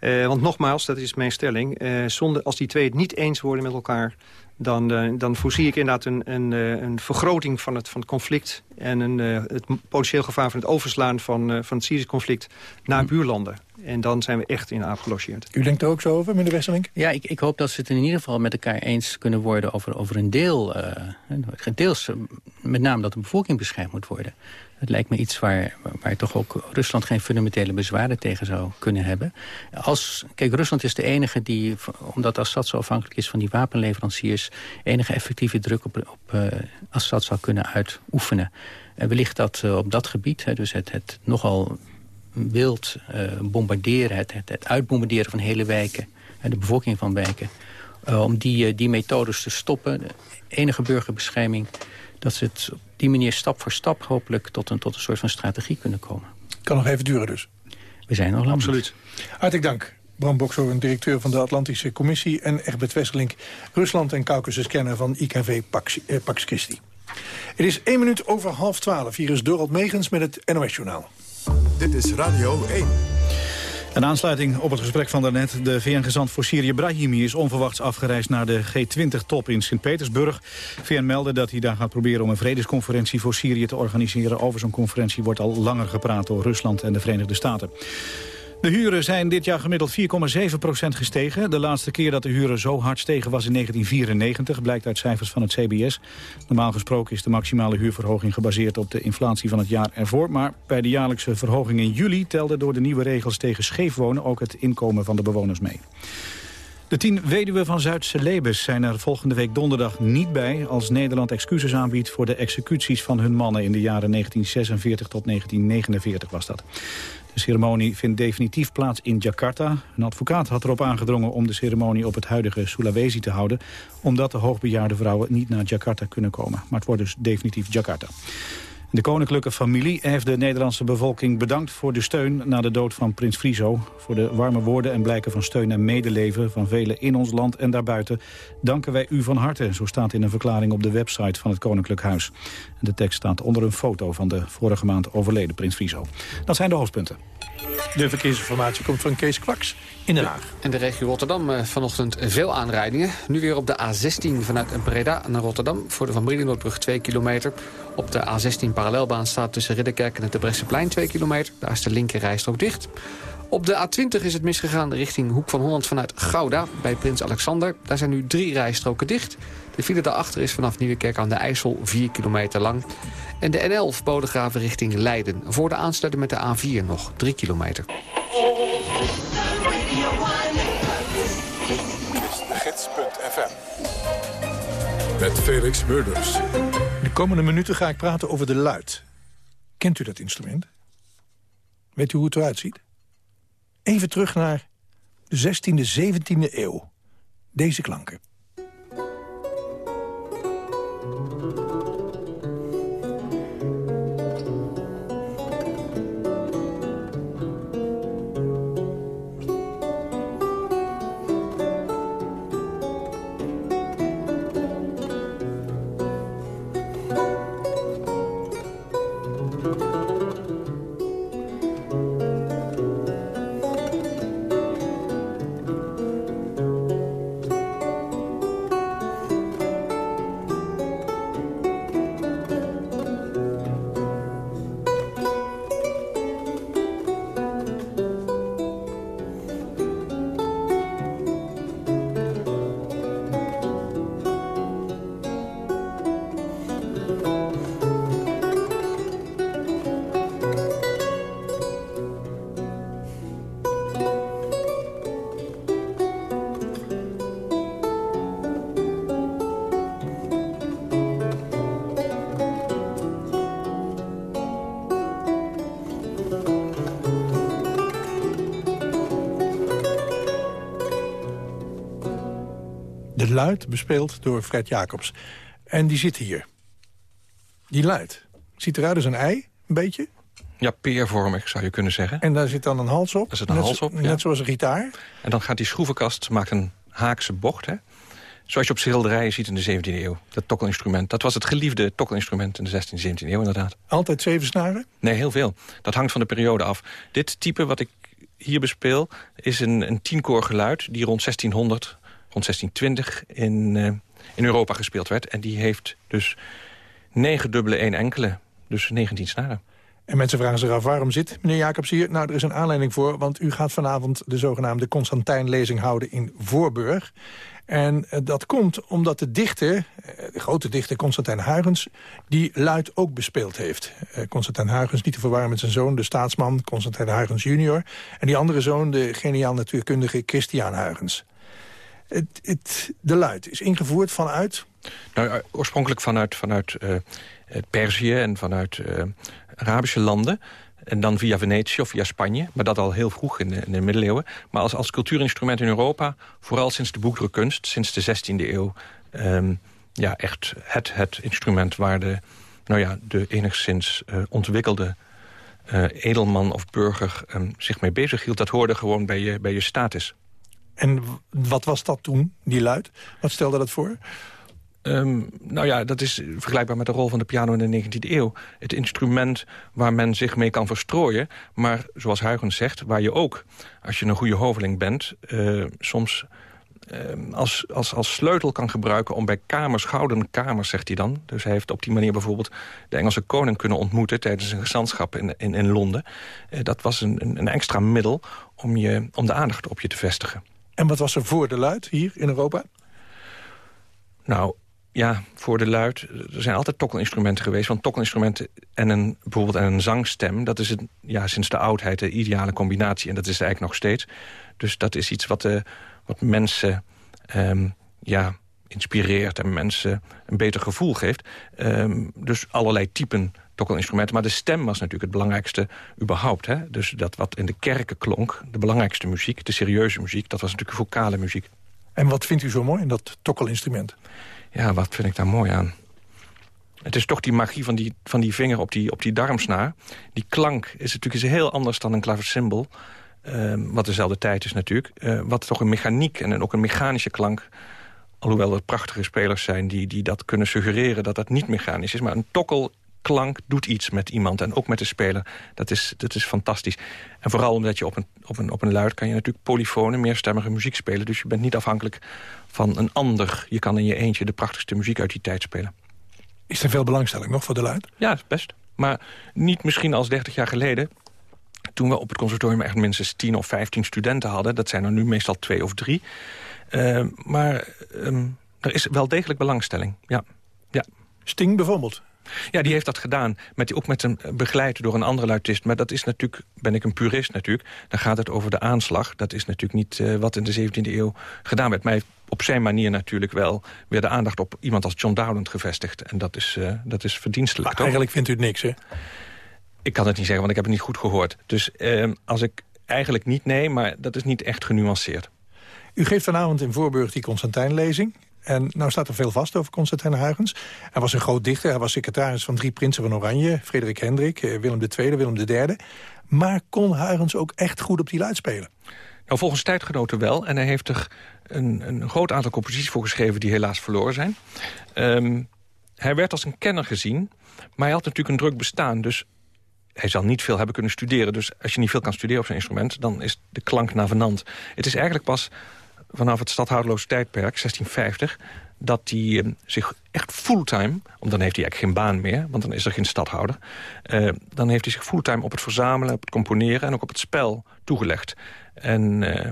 Want nogmaals, dat is mijn stelling... zonder, als die twee het niet eens worden met elkaar... dan, eh, dan voorzie ik inderdaad een, een, eh, een vergroting van het, van het conflict... en een, eh, het potentieel gevaar van het overslaan van, van het Syrisch conflict... naar buurlanden. En dan zijn we echt in aap gelogeerd. U denkt er ook zo over, meneer Wesselink? Ja, ik, ik hoop dat ze het in ieder geval met elkaar eens kunnen worden over, over een deel. eh, deels, eh, met name dat de bevolking beschermd moet worden. Het lijkt me iets waar, waar toch ook Rusland geen fundamentele bezwaren tegen zou kunnen hebben. Als, kijk, Rusland is de enige die, omdat Assad zo afhankelijk is van die wapenleveranciers... enige effectieve druk op, op eh, Assad zou kunnen uitoefenen. En wellicht dat op dat gebied, hè, dus het, het nogal wild eh, bombarderen... Het, het, het uitbombarderen van hele wijken, en de bevolking van wijken... eh, om die, eh, die methodes te stoppen, de enige burgerbescherming... dat ze het op die manier stap voor stap hopelijk tot een, tot een soort van strategie kunnen komen. Kan nog even duren dus. We zijn nog lang. Absoluut. Hartelijk dank. Bram Bokshoorn, directeur van de Atlantische Commissie... en Egbert Wesselink, Rusland- en Caucasus-kenner van IKV Pax, eh, Pax Christi. Het is één minuut over half twaalf. Hier is Dorald Megens met het NOS-journaal. Dit is Radio 1. Een aansluiting op het gesprek van daarnet. De VN-gezant voor Syrië Brahimi is onverwachts afgereisd naar de G20-top in Sint-Petersburg. VN meldde dat hij daar gaat proberen om een vredesconferentie voor Syrië te organiseren. Over zo'n conferentie wordt al langer gepraat door Rusland en de Verenigde Staten. De huren zijn dit jaar gemiddeld 4,7% gestegen. De laatste keer dat de huren zo hard stegen was in 1994, blijkt uit cijfers van het CBS. Normaal gesproken is de maximale huurverhoging gebaseerd op de inflatie van het jaar ervoor. Maar bij de jaarlijkse verhoging in juli telde door de nieuwe regels tegen scheefwonen ook het inkomen van de bewoners mee. De tien weduwen van Zuidse Lebes zijn er volgende week donderdag niet bij... als Nederland excuses aanbiedt voor de executies van hun mannen... in de jaren 1946 tot 1949 was dat. De ceremonie vindt definitief plaats in Jakarta. Een advocaat had erop aangedrongen om de ceremonie op het huidige Sulawesi te houden... omdat de hoogbejaarde vrouwen niet naar Jakarta kunnen komen. Maar het wordt dus definitief Jakarta. De koninklijke familie heeft de Nederlandse bevolking bedankt voor de steun na de dood van prins Friso. Voor de warme woorden en blijken van steun en medeleven van velen in ons land en daarbuiten danken wij u van harte. Zo staat in een verklaring op de website van het Koninklijk Huis. De tekst staat onder een foto van de vorige maand overleden prins Friso. Dat zijn de hoofdpunten. De verkeersinformatie komt van Kees Kwaks in Den Haag. In de regio Rotterdam eh, vanochtend veel aanrijdingen. Nu weer op de A16 vanuit Breda naar Rotterdam... voor de Van Brienenoordbrug 2 kilometer. Op de A16 parallelbaan staat tussen Ridderkerk en het Debrechtseplein 2 kilometer. Daar is de linker rijstrook dicht. Op de A20 is het misgegaan richting Hoek van Holland vanuit Gouda... bij Prins Alexander. Daar zijn nu drie rijstroken dicht. De file daarachter is vanaf Nieuwekerk aan de IJssel 4 kilometer lang. En de N11 Bodegraven richting Leiden. Voor de aansluiting met de A4 nog 3 kilometer. Met Felix Murders. De komende minuten ga ik praten over de luid. Kent u dat instrument? Weet u hoe het eruit ziet? Even terug naar de 16e, 17e eeuw. Deze klanken. Luid bespeeld door Fred Jacobs. En die zit hier. Die luid. Ziet eruit als een ei, een beetje. Ja, peervormig zou je kunnen zeggen. En daar zit dan een hals op. Daar zit een net hals op, ja. Net zoals een gitaar. En dan gaat die schroevenkast, maakt een haakse bocht. Hè? Zoals je op schilderijen ziet in de 17e eeuw. Dat tokkelinstrument. Dat was het geliefde tokkelinstrument in de 16e, 17e eeuw inderdaad. Altijd zeven snaren? Nee, heel veel. Dat hangt van de periode af. Dit type wat ik hier bespeel is een, een tienkoor geluid... die rond 1600, rond 1620 in, eh, in Europa gespeeld werd. En die heeft dus negen dubbele, één enkele. Dus 19 snaren. En mensen vragen zich af, waarom zit meneer Jacobs hier? Nou, er is een aanleiding voor, want u gaat vanavond... de zogenaamde Constantijn-lezing houden in Voorburg. En eh, dat komt omdat de dichter, eh, de grote dichter Constantijn Huygens... die luid ook bespeeld heeft. Constantijn Huygens, niet te verwarren met zijn zoon, de staatsman... Constantijn Huygens junior. En die andere zoon, de geniaal natuurkundige Christian Huygens. Het, het, de luid is ingevoerd vanuit... Nou, eh, oorspronkelijk vanuit, vanuit eh, Perzië en vanuit Arabische landen. En dan via Venetië of via Spanje. Maar dat al heel vroeg in de, middeleeuwen. Maar als, als cultuurinstrument in Europa, vooral sinds de boekdrukkunst... sinds de 16e eeuw, ehm, ja, echt het, het instrument... waar de, nou ja, de enigszins ontwikkelde eh, edelman of burger ehm, zich mee bezig hield. Dat hoorde gewoon bij je, bij je status. En wat was dat toen, die luid? Wat stelde dat voor? Ehm, nou ja, dat is vergelijkbaar met de rol van de piano in de 19e eeuw. Het instrument waar men zich mee kan verstrooien. Maar zoals Huygens zegt, waar je ook, als je een goede hoveling bent... eh, soms ehm, als, als, als sleutel kan gebruiken om bij kamers, gouden kamers, zegt hij dan. Dus hij heeft op die manier bijvoorbeeld de Engelse koning kunnen ontmoeten... tijdens een gezantschap in, in, Londen. Eh, dat was een, een extra middel om, je, om de aandacht op je te vestigen. En wat was er voor de luid hier in Europa? Nou, ja, voor de luid. Er zijn altijd tokkelinstrumenten geweest. Want tokkelinstrumenten en een, bijvoorbeeld en een zangstem... dat is het, ja, sinds de oudheid de ideale combinatie. En dat is eigenlijk nog steeds. Dus dat is iets wat, eh, wat mensen ehm, ja, inspireert... en mensen een beter gevoel geeft. Ehm, dus allerlei typen tokkelinstrumenten. Maar de stem was natuurlijk het belangrijkste überhaupt. Hè? Dus dat wat in de kerken klonk, de belangrijkste muziek... de serieuze muziek, dat was natuurlijk vocale muziek. En wat vindt u zo mooi in dat tokkelinstrument? Ja, wat vind ik daar mooi aan? Het is toch die magie van die, van die vinger op die, op die darmsnaar. Die klank is natuurlijk eens heel anders dan een klaversymbol. ehm, wat dezelfde tijd is natuurlijk. eh, wat toch een mechaniek en een, ook een mechanische klank... alhoewel er prachtige spelers zijn die, die dat kunnen suggereren... dat dat niet mechanisch is. Maar een tokkelklank doet iets met iemand en ook met de speler. Dat is, dat is fantastisch. En vooral omdat je op een, op, een, op een luid kan je natuurlijk polyfone... meerstemmige muziek spelen. Dus je bent niet afhankelijk van een ander. Je kan in je eentje de prachtigste muziek uit die tijd spelen. Is er veel belangstelling nog voor de luid? Ja, best. Maar niet misschien als 30 jaar geleden. Toen we op het conservatorium echt minstens 10 of 15 studenten hadden. Dat zijn er nu meestal twee of drie. Uh, maar um, er is wel degelijk belangstelling, ja. ja. Sting bijvoorbeeld? Ja, die heeft dat gedaan. Met, ook met een begeleid door een andere luidist. Maar dat is natuurlijk, ben ik een purist natuurlijk. Dan gaat het over de aanslag. Dat is natuurlijk niet uh, wat in de 17e eeuw gedaan werd. Maar op zijn manier natuurlijk wel weer de aandacht op iemand als John Dowland gevestigd. En dat is, uh, dat is verdienstelijk. Maar eigenlijk vindt u het niks, hè? Ik kan het niet zeggen, want ik heb het niet goed gehoord. Dus uh, als ik eigenlijk niet nee, maar dat is niet echt genuanceerd. U geeft vanavond in Voorburg die Constantijn-lezing. En nou staat er veel vast over Constantijn Huygens. Hij was een groot dichter, hij was secretaris van drie prinsen van Oranje... Frederik Hendrik, Willem II, Willem III. Maar kon Huygens ook echt goed op die luid spelen? Nou, volgens tijdgenoten wel. En hij heeft er een, een groot aantal composities voor geschreven... die helaas verloren zijn. Um, hij werd als een kenner gezien, maar hij had natuurlijk een druk bestaan. Dus hij zal niet veel hebben kunnen studeren. Dus als je niet veel kan studeren op zijn instrument... dan is de klank navenant. Het is eigenlijk pas vanaf het stadhoudeloos tijdperk, 1650... dat hij uh, zich echt fulltime... want dan heeft hij eigenlijk geen baan meer... want dan is er geen stadhouder... Uh, dan heeft hij zich fulltime op het verzamelen, op het componeren... en ook op het spel toegelegd. En uh,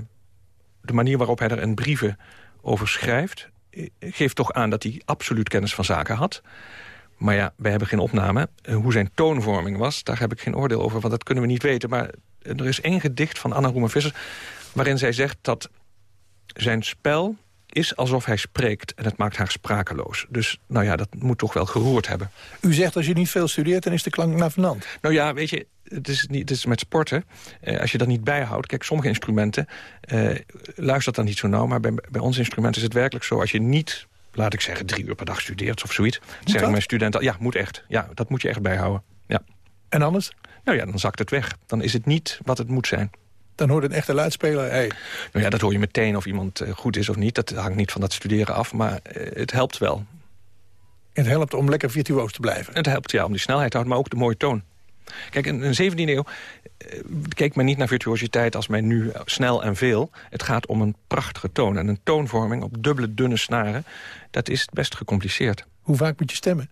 de manier waarop hij er in brieven over schrijft... geeft toch aan dat hij absoluut kennis van zaken had... Maar ja, wij hebben geen opname. Hoe zijn toonvorming was, daar heb ik geen oordeel over... want dat kunnen we niet weten. Maar er is één gedicht van Anna Roemer-Visser... waarin zij zegt dat zijn spel is alsof hij spreekt... en het maakt haar sprakeloos. Dus nou ja, dat moet toch wel geroerd hebben. U zegt als je niet veel studeert, dan is de klank navenant. Nou ja, weet je, het is, niet, het is met sporten. Eh, als je dat niet bijhoudt... Kijk, sommige instrumenten eh, luistert dan niet zo nauw... maar bij, bij ons instrument is het werkelijk zo... als je niet laat ik zeggen, drie uur per dag studeert of zoiets. Dat zeg ik mijn studenten, ja, moet echt. Ja, dat moet je echt bijhouden. Ja. En anders? Nou ja, dan zakt het weg. Dan is het niet wat het moet zijn. Dan hoort een echte luidspeler... Hey, Nou ja, dat hoor je meteen of iemand eh, goed is of niet. Dat hangt niet van dat studeren af, maar eh, het helpt wel. het helpt om lekker virtuoos te blijven. Het helpt ja, om die snelheid te houden, maar ook de mooie toon. Kijk, in de 17e eeuw eh, keek men niet naar virtuositeit als men nu snel en veel. Het gaat om een prachtige toon. En een toonvorming op dubbele, dunne snaren... dat is best gecompliceerd. Hoe vaak moet je stemmen?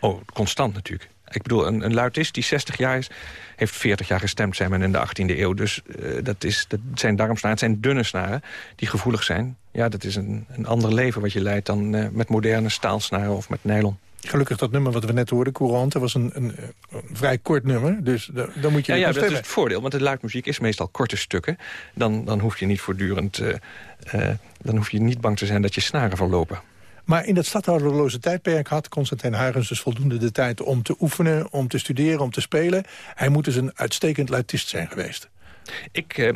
Oh, constant natuurlijk. Ik bedoel, een, een luitist die 60 jaar is... heeft 40 jaar gestemd, zei men in de 18e eeuw. Dus eh, dat, is, dat zijn darmsnaren, het zijn dunne snaren... die gevoelig zijn. Ja, dat is een, een ander leven wat je leidt... dan eh, met moderne staalsnaren of met nylon. Gelukkig dat nummer wat we net hoorden, Courant, dat was een, een, een vrij kort nummer. Dus da- dan moet je Ja, ja dat is het voordeel, want de luidmuziek is meestal korte stukken. Dan, dan hoef je niet voortdurend... eh, dan hoef je niet bang te zijn dat je snaren verlopen. Maar in dat stadhouderloze tijdperk had Constantijn Huygens dus voldoende de tijd om te oefenen, om te studeren, om te spelen. Hij moet dus een uitstekend luitist zijn geweest. Ik eh,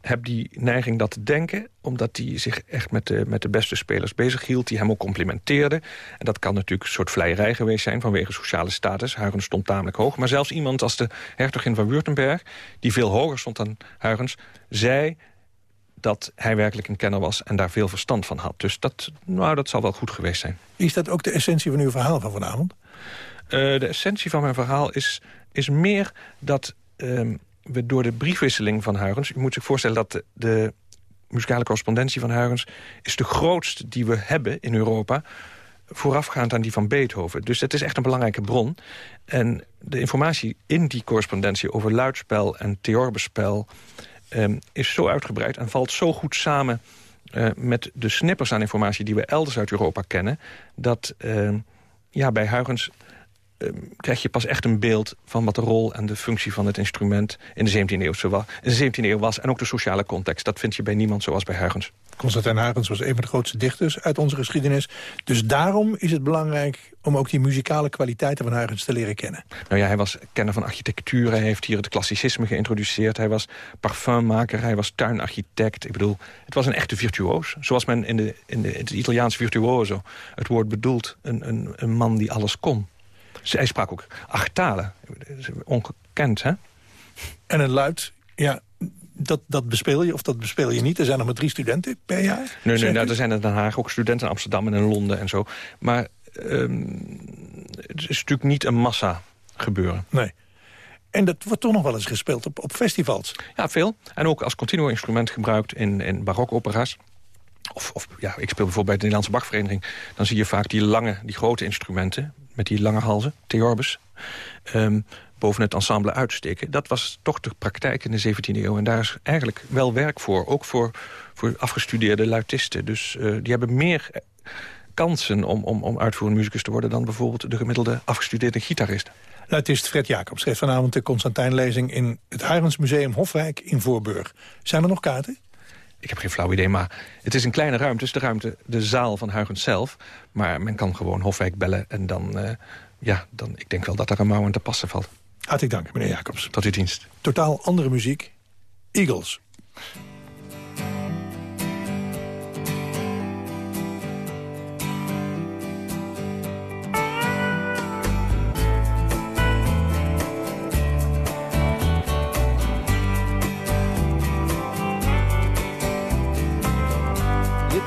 heb die neiging dat te denken... omdat hij zich echt met de, met de beste spelers bezig hield... die hem ook complimenteerden. En dat kan natuurlijk een soort vleierij geweest zijn... vanwege sociale status. Huygens stond tamelijk hoog. Maar zelfs iemand als de hertogin van Württemberg... die veel hoger stond dan Huygens... zei dat hij werkelijk een kenner was en daar veel verstand van had. Dus dat, nou, dat zal wel goed geweest zijn. Is dat ook de essentie van uw verhaal van vanavond? Eh, de essentie van mijn verhaal is, is meer dat ehm, we door de briefwisseling van Huygens... u moet zich voorstellen dat de, de muzikale correspondentie van Huygens... is de grootste die we hebben in Europa voorafgaand aan die van Beethoven. Dus het is echt een belangrijke bron. En de informatie in die correspondentie over luidspel en theorbespel... ehm, is zo uitgebreid en valt zo goed samen... eh, met de snippers aan informatie die we elders uit Europa kennen... dat ehm, ja, bij Huygens ehm, krijg je pas echt een beeld van wat de rol en de functie van het instrument in de 17e eeuw, zo wa- in de 17e eeuw was. En ook de sociale context. Dat vind je bij niemand zoals bij Huygens. Constantijn Huygens was een van de grootste dichters uit onze geschiedenis. Dus daarom is het belangrijk om ook die muzikale kwaliteiten van Huygens te leren kennen. Nou ja, hij was kenner van architectuur. Hij heeft hier het klassicisme geïntroduceerd. Hij was parfummaker. Hij was tuinarchitect. Ik bedoel, het was een echte virtuoos. Zoals men in, de, in de, het Italiaans virtuoso het woord bedoelt. Een, een, een man die alles kon. Hij sprak ook acht talen. Ongekend, hè? En een luid, ja, dat, dat bespeel je of dat bespeel je niet. Er zijn nog maar drie studenten per jaar. Nee, nee nou, er zijn in Den Haag ook studenten in Amsterdam en in Londen en zo. Maar ehm, het is natuurlijk niet een massa gebeuren. Nee. En dat wordt toch nog wel eens gespeeld op, op festivals. Ja, veel. En ook als continuo instrument gebruikt in, in barokopera's. Of, of ja, ik speel bijvoorbeeld bij de Nederlandse Bachvereniging. Dan zie je vaak die lange, die grote instrumenten met die lange halzen, theorbes, ehm, boven het ensemble uitsteken. Dat was toch de praktijk in de 17e eeuw. En daar is eigenlijk wel werk voor, ook voor, voor afgestudeerde luitisten. Dus eh, die hebben meer eh, kansen om, om, om uitvoerend muzikus te worden... dan bijvoorbeeld de gemiddelde afgestudeerde gitarist. Luitist Fred Jacobs geeft vanavond de Constantijnlezing... in het Huygens Museum Hofwijk in Voorburg. Zijn er nog kaarten? Ik heb geen flauw idee, maar het is een kleine ruimte. Het is de ruimte, de zaal van Huygens zelf. Maar men kan gewoon Hofwijk bellen en dan... eh, ja, dan, ik denk wel dat er een mouw aan te passen valt. Hartelijk dank, meneer Jacobs. Tot uw dienst. Totaal andere muziek. Eagles.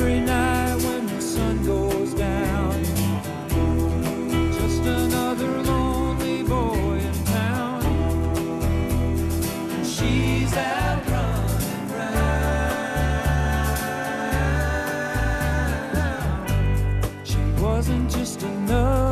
Every night when the sun goes down, just another lonely boy in town. She's out. She wasn't just another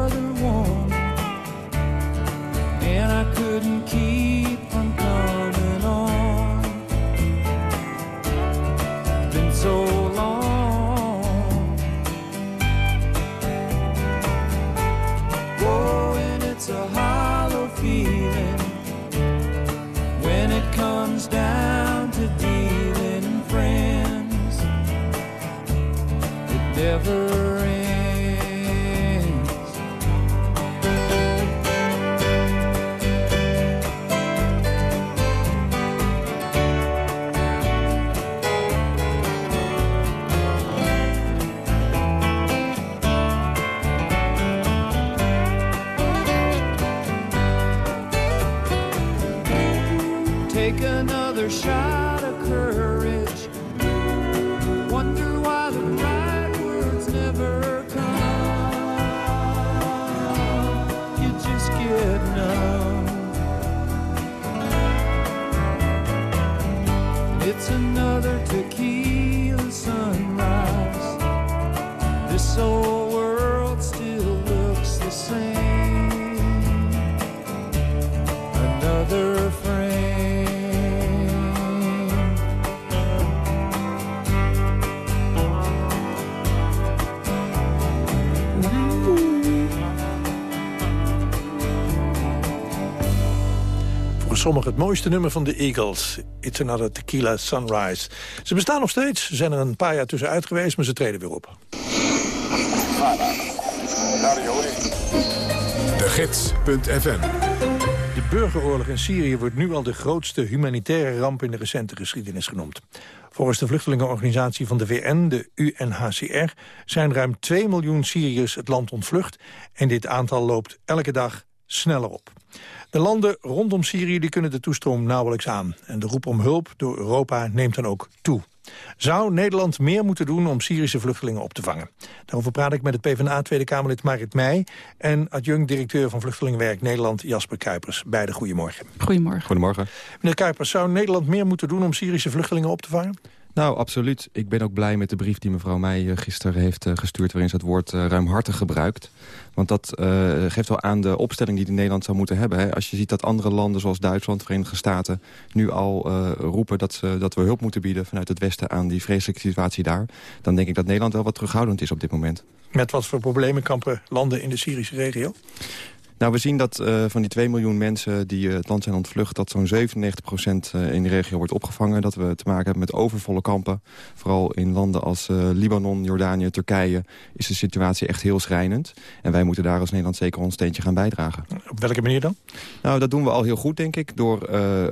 sommigen het mooiste nummer van de Eagles. It's Another Tequila Sunrise. Ze bestaan nog steeds. Ze zijn er een paar jaar tussenuit geweest, maar ze treden weer op. De Gids.fm De burgeroorlog in Syrië wordt nu al de grootste humanitaire ramp in de recente geschiedenis genoemd. Volgens de vluchtelingenorganisatie van de VN, de UNHCR, zijn ruim 2 miljoen Syriërs het land ontvlucht en dit aantal loopt elke dag sneller op. De landen rondom Syrië die kunnen de toestroom nauwelijks aan. En de roep om hulp door Europa neemt dan ook toe. Zou Nederland meer moeten doen om Syrische vluchtelingen op te vangen? Daarover praat ik met het PvdA Tweede Kamerlid Marit Meij... en adjunct-directeur van Vluchtelingenwerk Nederland Jasper Kuipers. Beide goedemorgen. Goedemorgen. Goedemorgen. Meneer Kuipers, zou Nederland meer moeten doen om Syrische vluchtelingen op te vangen? Nou, absoluut. Ik ben ook blij met de brief die mevrouw Meij eh, gisteren heeft eh, gestuurd... waarin ze het woord eh, ruimhartig gebruikt. Want dat geeft wel aan de opstelling die Nederland zou moeten hebben. Hè. Als je ziet dat andere landen zoals Duitsland, Verenigde Staten... nu al roepen dat, ze, dat we hulp moeten bieden vanuit het Westen... aan die vreselijke situatie daar... dan denk ik dat Nederland wel wat terughoudend is op dit moment. Met wat voor problemen kampen landen in de Syrische regio? Nou, we zien dat uh, van die 2 miljoen mensen die uh, het land zijn ontvlucht... dat zo'n 97 procent uh, in de regio wordt opgevangen. Dat we te maken hebben met overvolle kampen. Vooral in landen als Libanon, Jordanië, Turkije... is de situatie echt heel schrijnend. En wij moeten daar als Nederland zeker ons steentje gaan bijdragen. Op welke manier dan? Nou, dat doen we al heel goed, denk ik. Door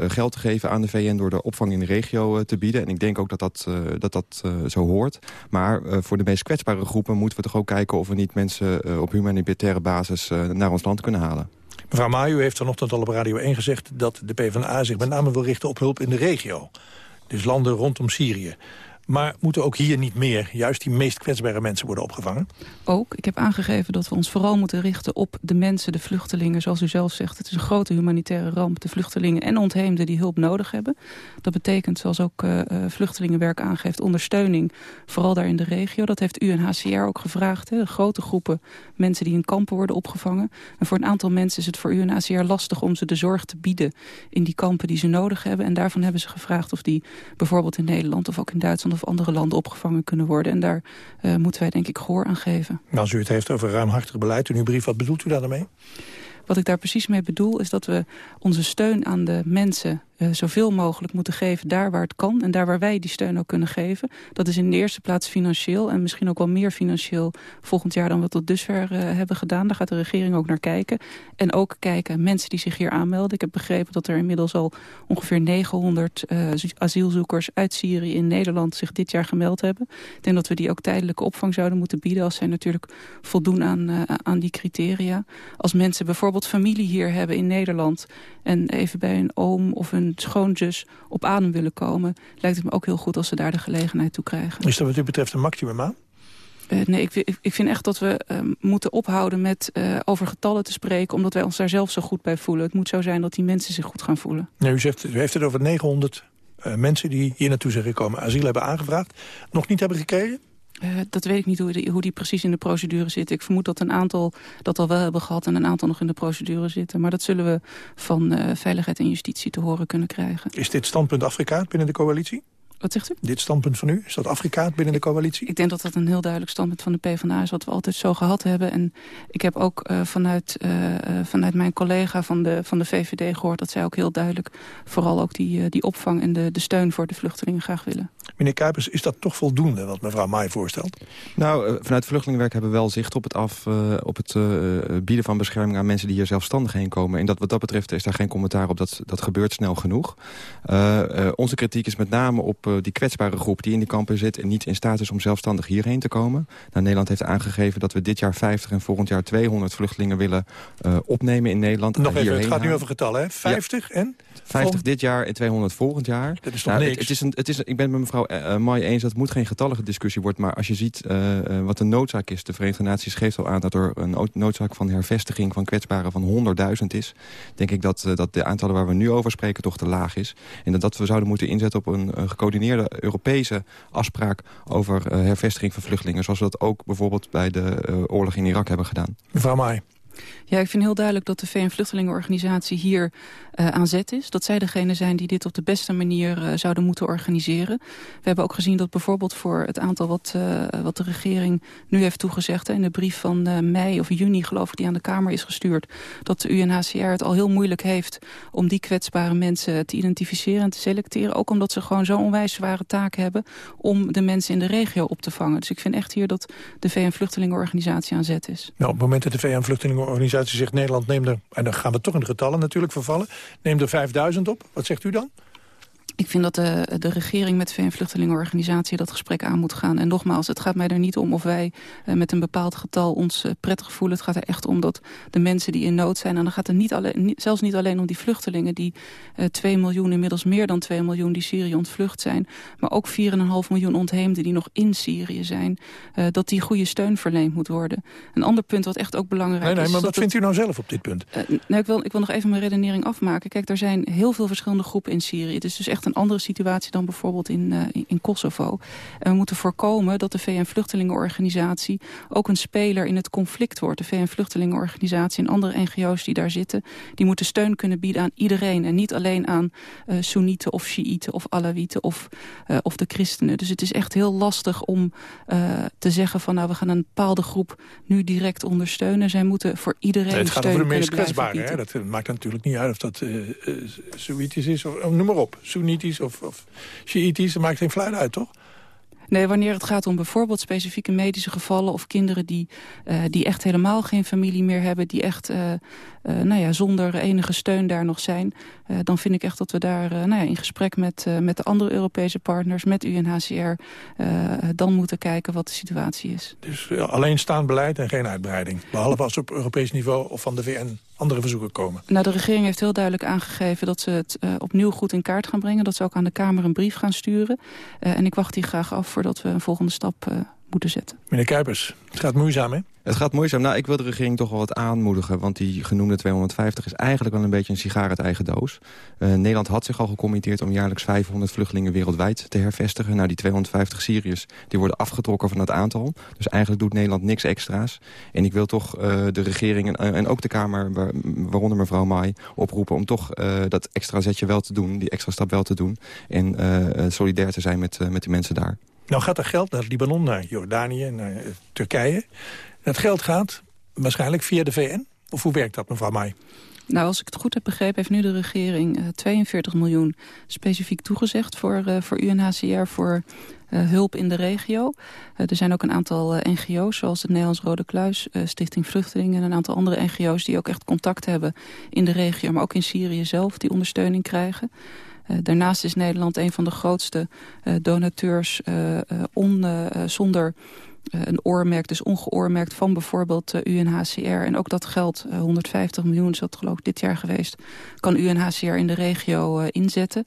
geld te geven aan de VN, door de opvang in de regio te bieden. En ik denk ook dat dat, dat, dat zo hoort. Maar voor de meest kwetsbare groepen moeten we toch ook kijken... of we niet mensen op humanitaire basis naar ons land kunnen halen. Mevrouw Maaiu heeft vanochtend al op Radio 1 gezegd... dat de PvdA zich met name wil richten op hulp in de regio. Dus landen rondom Syrië. Maar moeten ook hier niet meer juist die meest kwetsbare mensen worden opgevangen? Ook. Ik heb aangegeven dat we ons vooral moeten richten op de mensen, de vluchtelingen. Zoals u zelf zegt, het is een grote humanitaire ramp. De vluchtelingen en ontheemden die hulp nodig hebben. Dat betekent, zoals ook uh, vluchtelingenwerk aangeeft, ondersteuning. Vooral daar in de regio. Dat heeft UNHCR ook gevraagd. Hè. Grote groepen mensen die in kampen worden opgevangen. En voor een aantal mensen is het voor UNHCR lastig om ze de zorg te bieden in die kampen die ze nodig hebben. En daarvan hebben ze gevraagd of die bijvoorbeeld in Nederland of ook in Duitsland of andere landen opgevangen kunnen worden. En daar uh, moeten wij denk ik gehoor aan geven. Maar als u het heeft over ruimhartig beleid in uw brief, wat bedoelt u daarmee? Wat ik daar precies mee bedoel is dat we onze steun aan de mensen uh, zoveel mogelijk moeten geven daar waar het kan. En daar waar wij die steun ook kunnen geven. Dat is in de eerste plaats financieel en misschien ook wel meer financieel volgend jaar dan we tot dusver uh, hebben gedaan. Daar gaat de regering ook naar kijken. En ook kijken mensen die zich hier aanmelden. Ik heb begrepen dat er inmiddels al ongeveer 900 uh, asielzoekers uit Syrië in Nederland zich dit jaar gemeld hebben. Ik denk dat we die ook tijdelijke opvang zouden moeten bieden als zij natuurlijk voldoen aan, aan die criteria. Als mensen bijvoorbeeld familie hier hebben in Nederland en even bij een oom of een schoonzus op adem willen komen... lijkt het me ook heel goed als ze daar de gelegenheid toe krijgen. Is dat wat u betreft een maximum aan? Uh, nee, ik, ik, vind echt dat we uh, moeten ophouden met uh, over getallen te spreken... omdat wij ons daar zelf zo goed bij voelen. Het moet zo zijn dat die mensen zich goed gaan voelen. Nee, u, zegt, u heeft het over 900 mensen die hier naartoe zijn gekomen... asiel hebben aangevraagd, nog niet hebben gekregen? Uh, dat weet ik niet hoe die, hoe die precies in de procedure zit. Ik vermoed dat een aantal dat al wel hebben gehad... en een aantal nog in de procedure zitten. Maar dat zullen we van uh, Veiligheid en Justitie te horen kunnen krijgen. Is dit standpunt Afrikaat binnen de coalitie? Wat zegt u? Dit standpunt van u, is dat Afrikaat binnen de coalitie? Ik denk dat dat een heel duidelijk standpunt van de PvdA is... wat we altijd zo gehad hebben. En ik heb ook uh, vanuit, uh, vanuit mijn collega van de, van de VVD gehoord... dat zij ook heel duidelijk vooral ook die, uh, die opvang en de, de steun voor de vluchtelingen graag willen. Meneer Kuipers, is dat toch voldoende wat mevrouw Maai voorstelt? Nou, eh, vanuit Vluchtelingenwerk hebben we wel zicht op het, af, eh, op het eh, bieden van bescherming aan mensen die hier zelfstandig heen komen. En dat, wat dat betreft is daar geen commentaar op, dat, dat gebeurt snel genoeg. Onze kritiek is met name op die kwetsbare groep die in die kampen zit en niet in staat is om zelfstandig hierheen te komen. Nou, Nederland heeft aangegeven dat we dit jaar 50 en volgend jaar 200 vluchtelingen willen opnemen in Nederland. Nog en even, het gaat nu over getallen, hè? 50 en? 50 dit jaar en 200 volgend jaar. Dat is toch Nou, niks? Het, het is een, het is, een- ik ben het met mevrouw uh, Mai eens dat het moet geen getallige discussie wordt. Maar als je ziet eh, wat de noodzaak is. De Verenigde Naties geeft al aan dat er een noodzaak van hervestiging van kwetsbaren van 100.000 is. Denk ik dat, dat de aantallen waar we nu over spreken toch te laag is. En dat, dat we zouden moeten inzetten op een, een gecoördineerde Europese afspraak over hervestiging van vluchtelingen. Zoals we dat ook bijvoorbeeld bij de oorlog in Irak hebben gedaan. Mevrouw Maai. Ja, ik vind heel duidelijk dat de VN-vluchtelingenorganisatie hier eh, aan zet is. Dat zij degene zijn die dit op de beste manier eh, zouden moeten organiseren. We hebben ook gezien dat bijvoorbeeld voor het aantal wat, eh, wat de regering nu heeft toegezegd... in de brief van mei of juni, geloof ik, die aan de Kamer is gestuurd... dat de UNHCR het al heel moeilijk heeft om die kwetsbare mensen te identificeren en te selecteren. Ook omdat ze gewoon zo'n onwijs zware taak hebben om de mensen in de regio op te vangen. Dus ik vind echt hier dat de VN-vluchtelingenorganisatie aan zet is. Nou, op het moment dat de VN-vluchtelingenorganisatie zegt... Nederland neemt er, en dan gaan we toch in de getallen natuurlijk vervallen... neem er 5000 op. Wat zegt u dan? Ik vind dat de, de regering met VN-vluchtelingenorganisatie dat gesprek aan moet gaan. En nogmaals, het gaat mij er niet om of wij eh, met een bepaald getal ons eh, prettig voelen. Het gaat er echt om dat de mensen die in nood zijn... en dan gaat het niet alleen, zelfs niet alleen om die vluchtelingen... die eh 2 miljoen, inmiddels meer dan 2 miljoen die Syrië ontvlucht zijn... maar ook 4,5 miljoen ontheemden die nog in Syrië zijn... eh, dat die goede steun verleend moet worden. Een ander punt wat echt ook belangrijk Nee, nee, is... maar is wat vindt het- u nou zelf op dit punt? eh, nou, ik, wil, ik wil nog even mijn redenering afmaken. Kijk, er zijn heel veel verschillende groepen in Syrië. Het is dus echt een andere situatie dan bijvoorbeeld in, eh, in, in Kosovo. En we moeten voorkomen dat de VN-vluchtelingenorganisatie... ook een speler in het conflict wordt. De VN-vluchtelingenorganisatie en andere NGO's die daar zitten... die moeten steun kunnen bieden aan iedereen. En niet alleen aan eh Soenieten of Shiiten of Alawieten of, eh, of de christenen. Dus het is echt heel lastig om te zeggen van... nou, we gaan een bepaalde groep nu direct ondersteunen. Zij moeten voor iedereen Nee, het gaat over de meest kwetsbare. Dat maakt natuurlijk niet uit of dat Soetisch is of noem maar op. Soenitisch of, of Shiïtisch, dat maakt geen fluit uit, toch? Nee, wanneer het gaat om bijvoorbeeld specifieke medische gevallen... of kinderen die, eh, die echt helemaal geen familie meer hebben... die echt eh, eh, nou ja, zonder enige steun daar nog zijn... dan vind ik echt dat we daar nou ja, in gesprek met, met de andere Europese partners... met UNHCR, dan moeten kijken wat de situatie is. Dus eh, alleenstaand beleid en geen uitbreiding. Behalve als op Europees niveau of van de VN andere verzoeken komen. Nou, de regering heeft heel duidelijk aangegeven dat ze het eh, opnieuw goed in kaart gaan brengen. Dat ze ook aan de Kamer een brief gaan sturen. Eh, en ik wacht die graag af voordat we een volgende stap eh, moeten zetten. Meneer Kuipers, het gaat moeizaam, hè? Het gaat moeizaam. Nou, ik wil de regering toch wel wat aanmoedigen. Want die genoemde 250 is eigenlijk wel een beetje een sigaar uit eigen doos. Eh, Nederland had zich al gecommitteerd om jaarlijks 500 vluchtelingen wereldwijd te hervestigen. Nou, die 250 Syriërs die worden afgetrokken van het aantal. Dus eigenlijk doet Nederland niks extra's. En ik wil toch eh, de regering en, en ook de Kamer, waar- waaronder mevrouw Mai, oproepen om toch eh, dat extra zetje wel te doen. Die extra stap wel te doen. En eh, solidair te zijn met, eh, met de mensen daar. Nou gaat er geld naar Libanon, naar Jordanië, naar eh, Turkije. Dat geld gaat waarschijnlijk via de VN? Of hoe werkt dat, mevrouw Mai? Nou, als ik het goed heb begrepen, heeft nu de regering eh, 42 miljoen specifiek toegezegd voor, eh, voor UNHCR, voor eh, hulp in de regio. Eh, er zijn ook een aantal eh, NGO's, zoals het Nederlands Rode Kluis, eh, Stichting Vluchtelingen en een aantal andere NGO's die ook echt contact hebben in de regio, maar ook in Syrië zelf, die ondersteuning krijgen. Eh, daarnaast is Nederland een van de grootste eh, donateurs eh, on, zonder een oormerk, dus ongeoormerkt van bijvoorbeeld UNHCR. En ook dat geld, eh, 150 miljoen is dat geloof ik dit jaar geweest... kan UNHCR in de regio inzetten.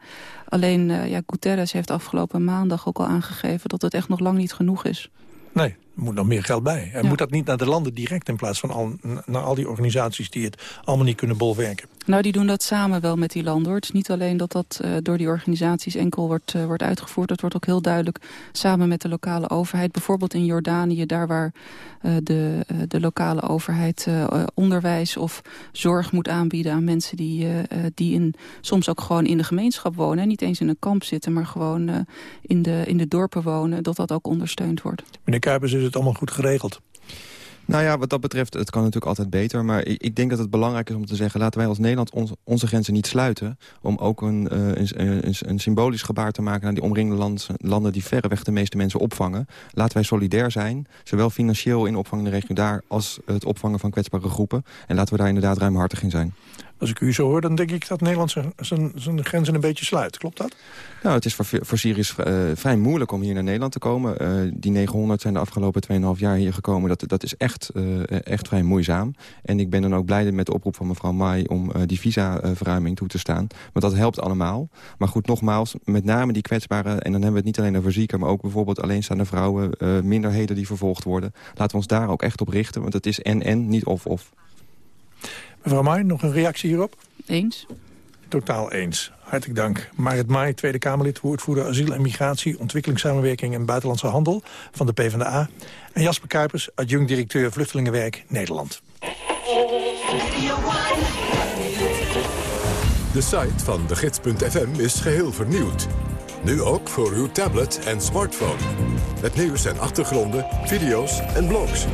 Alleen ja, Guterres heeft afgelopen maandag ook al aangegeven... dat het echt nog lang niet genoeg is. Nee, moet nog meer geld bij. En moet dat niet naar de landen direct... in plaats van al, naar al die organisaties die het allemaal niet kunnen bolwerken? Nou, die doen dat samen wel met die landen. Hoor. Het is niet alleen dat dat eh, door die organisaties enkel wordt, eh, wordt uitgevoerd. Dat wordt ook heel duidelijk samen met de lokale overheid. Bijvoorbeeld in Jordanië, daar waar eh, de, de lokale overheid onderwijs of zorg moet aanbieden aan mensen die, die in, soms ook gewoon in de gemeenschap wonen. Niet eens in een kamp zitten, maar gewoon in, de, in de dorpen wonen. Dat dat ook ondersteund wordt. Meneer Kuipers, is het allemaal goed geregeld? Nou ja, wat dat betreft, het kan natuurlijk altijd beter. Maar ik, denk dat het belangrijk is om te zeggen... laten wij als Nederland onze grenzen niet sluiten... om ook een, eh, een, een, een symbolisch gebaar te maken naar die omringende land- landen... die verreweg de meeste mensen opvangen. Laten wij solidair zijn, zowel financieel in de regio daar... als het opvangen van kwetsbare groepen. En laten we daar inderdaad ruimhartig in zijn. Als ik u zo hoor, dan denk ik dat Nederland zijn, grenzen een beetje sluit. Klopt dat? Nou, het is voor, voor Syriërs eh, vrij moeilijk om hier naar Nederland te komen. Eh, die 900 zijn de afgelopen 2,5 jaar hier gekomen. Dat, dat is echt, eh, echt vrij moeizaam. En ik ben dan ook blij met de oproep van mevrouw Mai... om die visaverruiming toe te staan. Want dat helpt allemaal. Maar goed, nogmaals, met name die kwetsbare... en dan hebben we het niet alleen over zieken... maar ook bijvoorbeeld alleenstaande vrouwen... minderheden die vervolgd worden. Laten we ons daar ook echt op richten. Want het is en-en, niet of-of. Mevrouw Maai, nog een reactie hierop? Eens. Totaal eens. Hartelijk dank. Marit Maai, Tweede Kamerlid, woordvoerder asiel en migratie... ontwikkelingssamenwerking en buitenlandse handel van de PvdA. En Jasper Kuipers, adjunct-directeur Vluchtelingenwerk Nederland. De site van de gids.fm is geheel vernieuwd. Nu ook voor uw tablet en smartphone. Met nieuws en achtergronden, video's en blogs.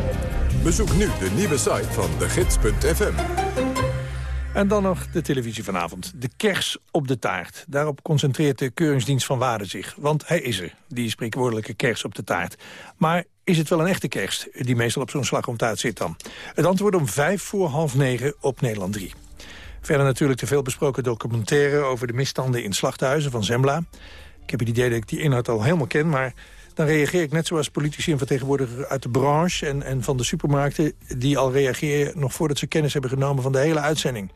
Bezoek nu de nieuwe site van de gids.fm. En dan nog de televisie vanavond. De kers op de taart. Daarop concentreert de Keuringsdienst van Waarde zich. Want hij is er, die spreekwoordelijke kers op de taart. Maar is het wel een echte kerst die meestal op zo'n slag om taart zit dan? Het antwoord om vijf voor half negen op Nederland 3. Verder natuurlijk de veelbesproken documentaire over de misstanden in slachthuizen van Zembla. Ik heb het idee dat ik die inhoud al helemaal ken, maar dan reageer ik net zoals politici en vertegenwoordigers uit de branche en, en van de supermarkten... die al reageren nog voordat ze kennis hebben genomen van de hele uitzending.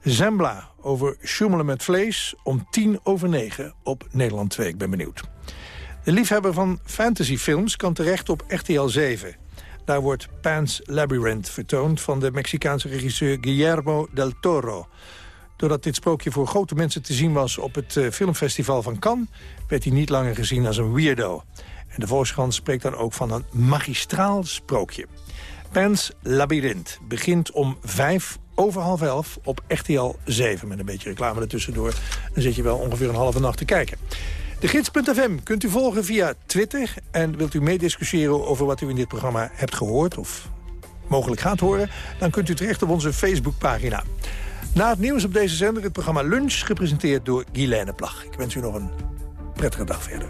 Zembla over sjoemelen met vlees om tien over negen op Nederland 2. Ik ben benieuwd. De liefhebber van fantasyfilms kan terecht op RTL 7. Daar wordt Pan's Labyrinth vertoond van de Mexicaanse regisseur Guillermo del Toro. Doordat dit sprookje voor grote mensen te zien was op het eh, filmfestival van Cannes... werd hij niet langer gezien als een weirdo. En de Volkskrant spreekt dan ook van een magistraal sprookje. Pan's Labyrinth begint om vijf over half elf op RTL 7. Met een beetje reclame ertussendoor. Dan zit je wel ongeveer een halve nacht te kijken. De gids.fm kunt u volgen via Twitter. En wilt u meediscussiëren over wat u in dit programma hebt gehoord... of mogelijk gaat horen, dan kunt u terecht op onze Facebookpagina. Na het nieuws op deze zender het programma Lunch... gepresenteerd door Guylaine Plag. Ik wens u nog een prettige dag verder.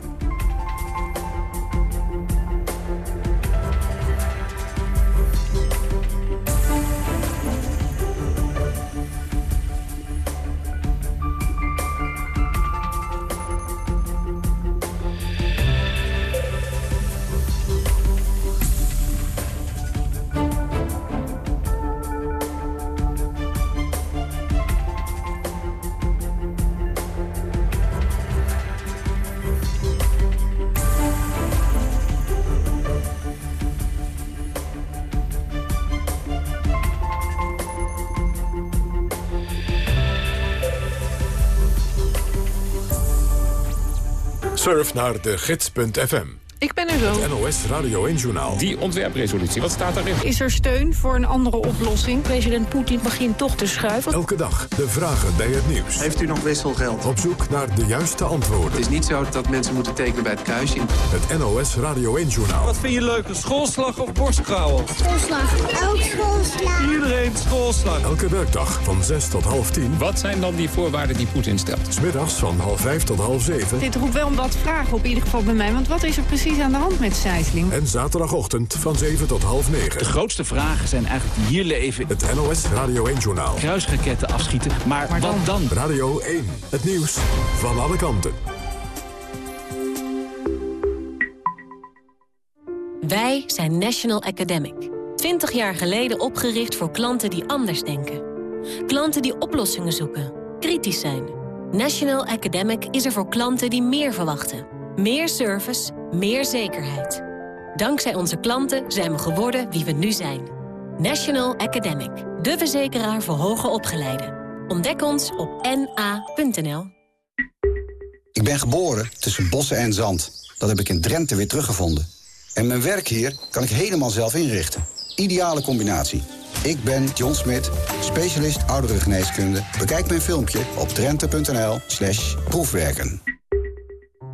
Surf naar de gids.fm. Ik ben er zo. NOS Radio 1-journaal. Die ontwerpresolutie, wat staat daarin? Is er steun voor een andere oplossing? President Poetin begint toch te schuiven. Elke dag de vragen bij het nieuws. Heeft u nog wisselgeld? Op zoek naar de juiste antwoorden. Het is niet zo dat mensen moeten tekenen bij het kruisje. Het NOS Radio 1-journaal. Wat vind je leuker, schoolslag of borstkrauwen? Schoolslag. Ook schoolslag. Iedereen schoolslag. Elke werkdag van 6 tot half 10. Wat zijn dan die voorwaarden die Poetin stelt? Smiddags van half 5 tot half 7. Dit roept wel wat vragen op, in ieder geval bij mij. Want wat is er precies aan de hand met Sijsling? En zaterdagochtend van 7 tot half 9. De grootste vragen zijn eigenlijk die hier leven. Het NOS Radio 1-journaal. Kruisraketten afschieten, maar, Maar wat dan? dan? Radio 1. Het nieuws van alle kanten. Wij zijn National Academic. 20 jaar geleden opgericht voor klanten die anders denken. Klanten die oplossingen zoeken, kritisch zijn. National Academic is er voor klanten die meer verwachten. Meer service, meer zekerheid. Dankzij onze klanten zijn we geworden wie we nu zijn. National Academic, de verzekeraar voor hoger opgeleiden. Ontdek ons op na.nl. Ik ben geboren tussen bossen en zand. Dat heb ik in Drenthe weer teruggevonden. En mijn werk hier kan ik helemaal zelf inrichten. Ideale combinatie. Ik ben John Smit, specialist ouderengeneeskunde. Bekijk mijn filmpje op drenthe.nl proefwerken.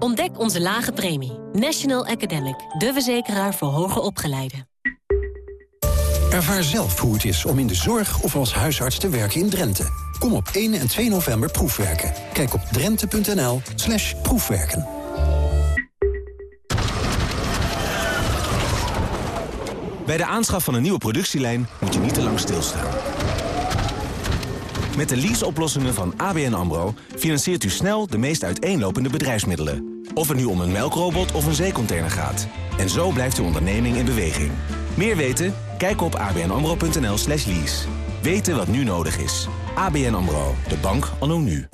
Ontdek onze lage premie. National Academic, de verzekeraar voor hoger opgeleiden. Ervaar zelf hoe het is om in de zorg of als huisarts te werken in Drenthe. Kom op 1 en 2 november proefwerken. Kijk op drenthe.nl slash proefwerken. Bij de aanschaf van een nieuwe productielijn moet je niet te lang stilstaan. Met de leaseoplossingen van ABN AMRO financiert u snel de meest uiteenlopende bedrijfsmiddelen. Of het nu om een melkrobot of een zeecontainer gaat. En zo blijft uw onderneming in beweging. Meer weten? Kijk op abnamro.nl slash lease. Weten wat nu nodig is. ABN AMRO, de bank anno nu.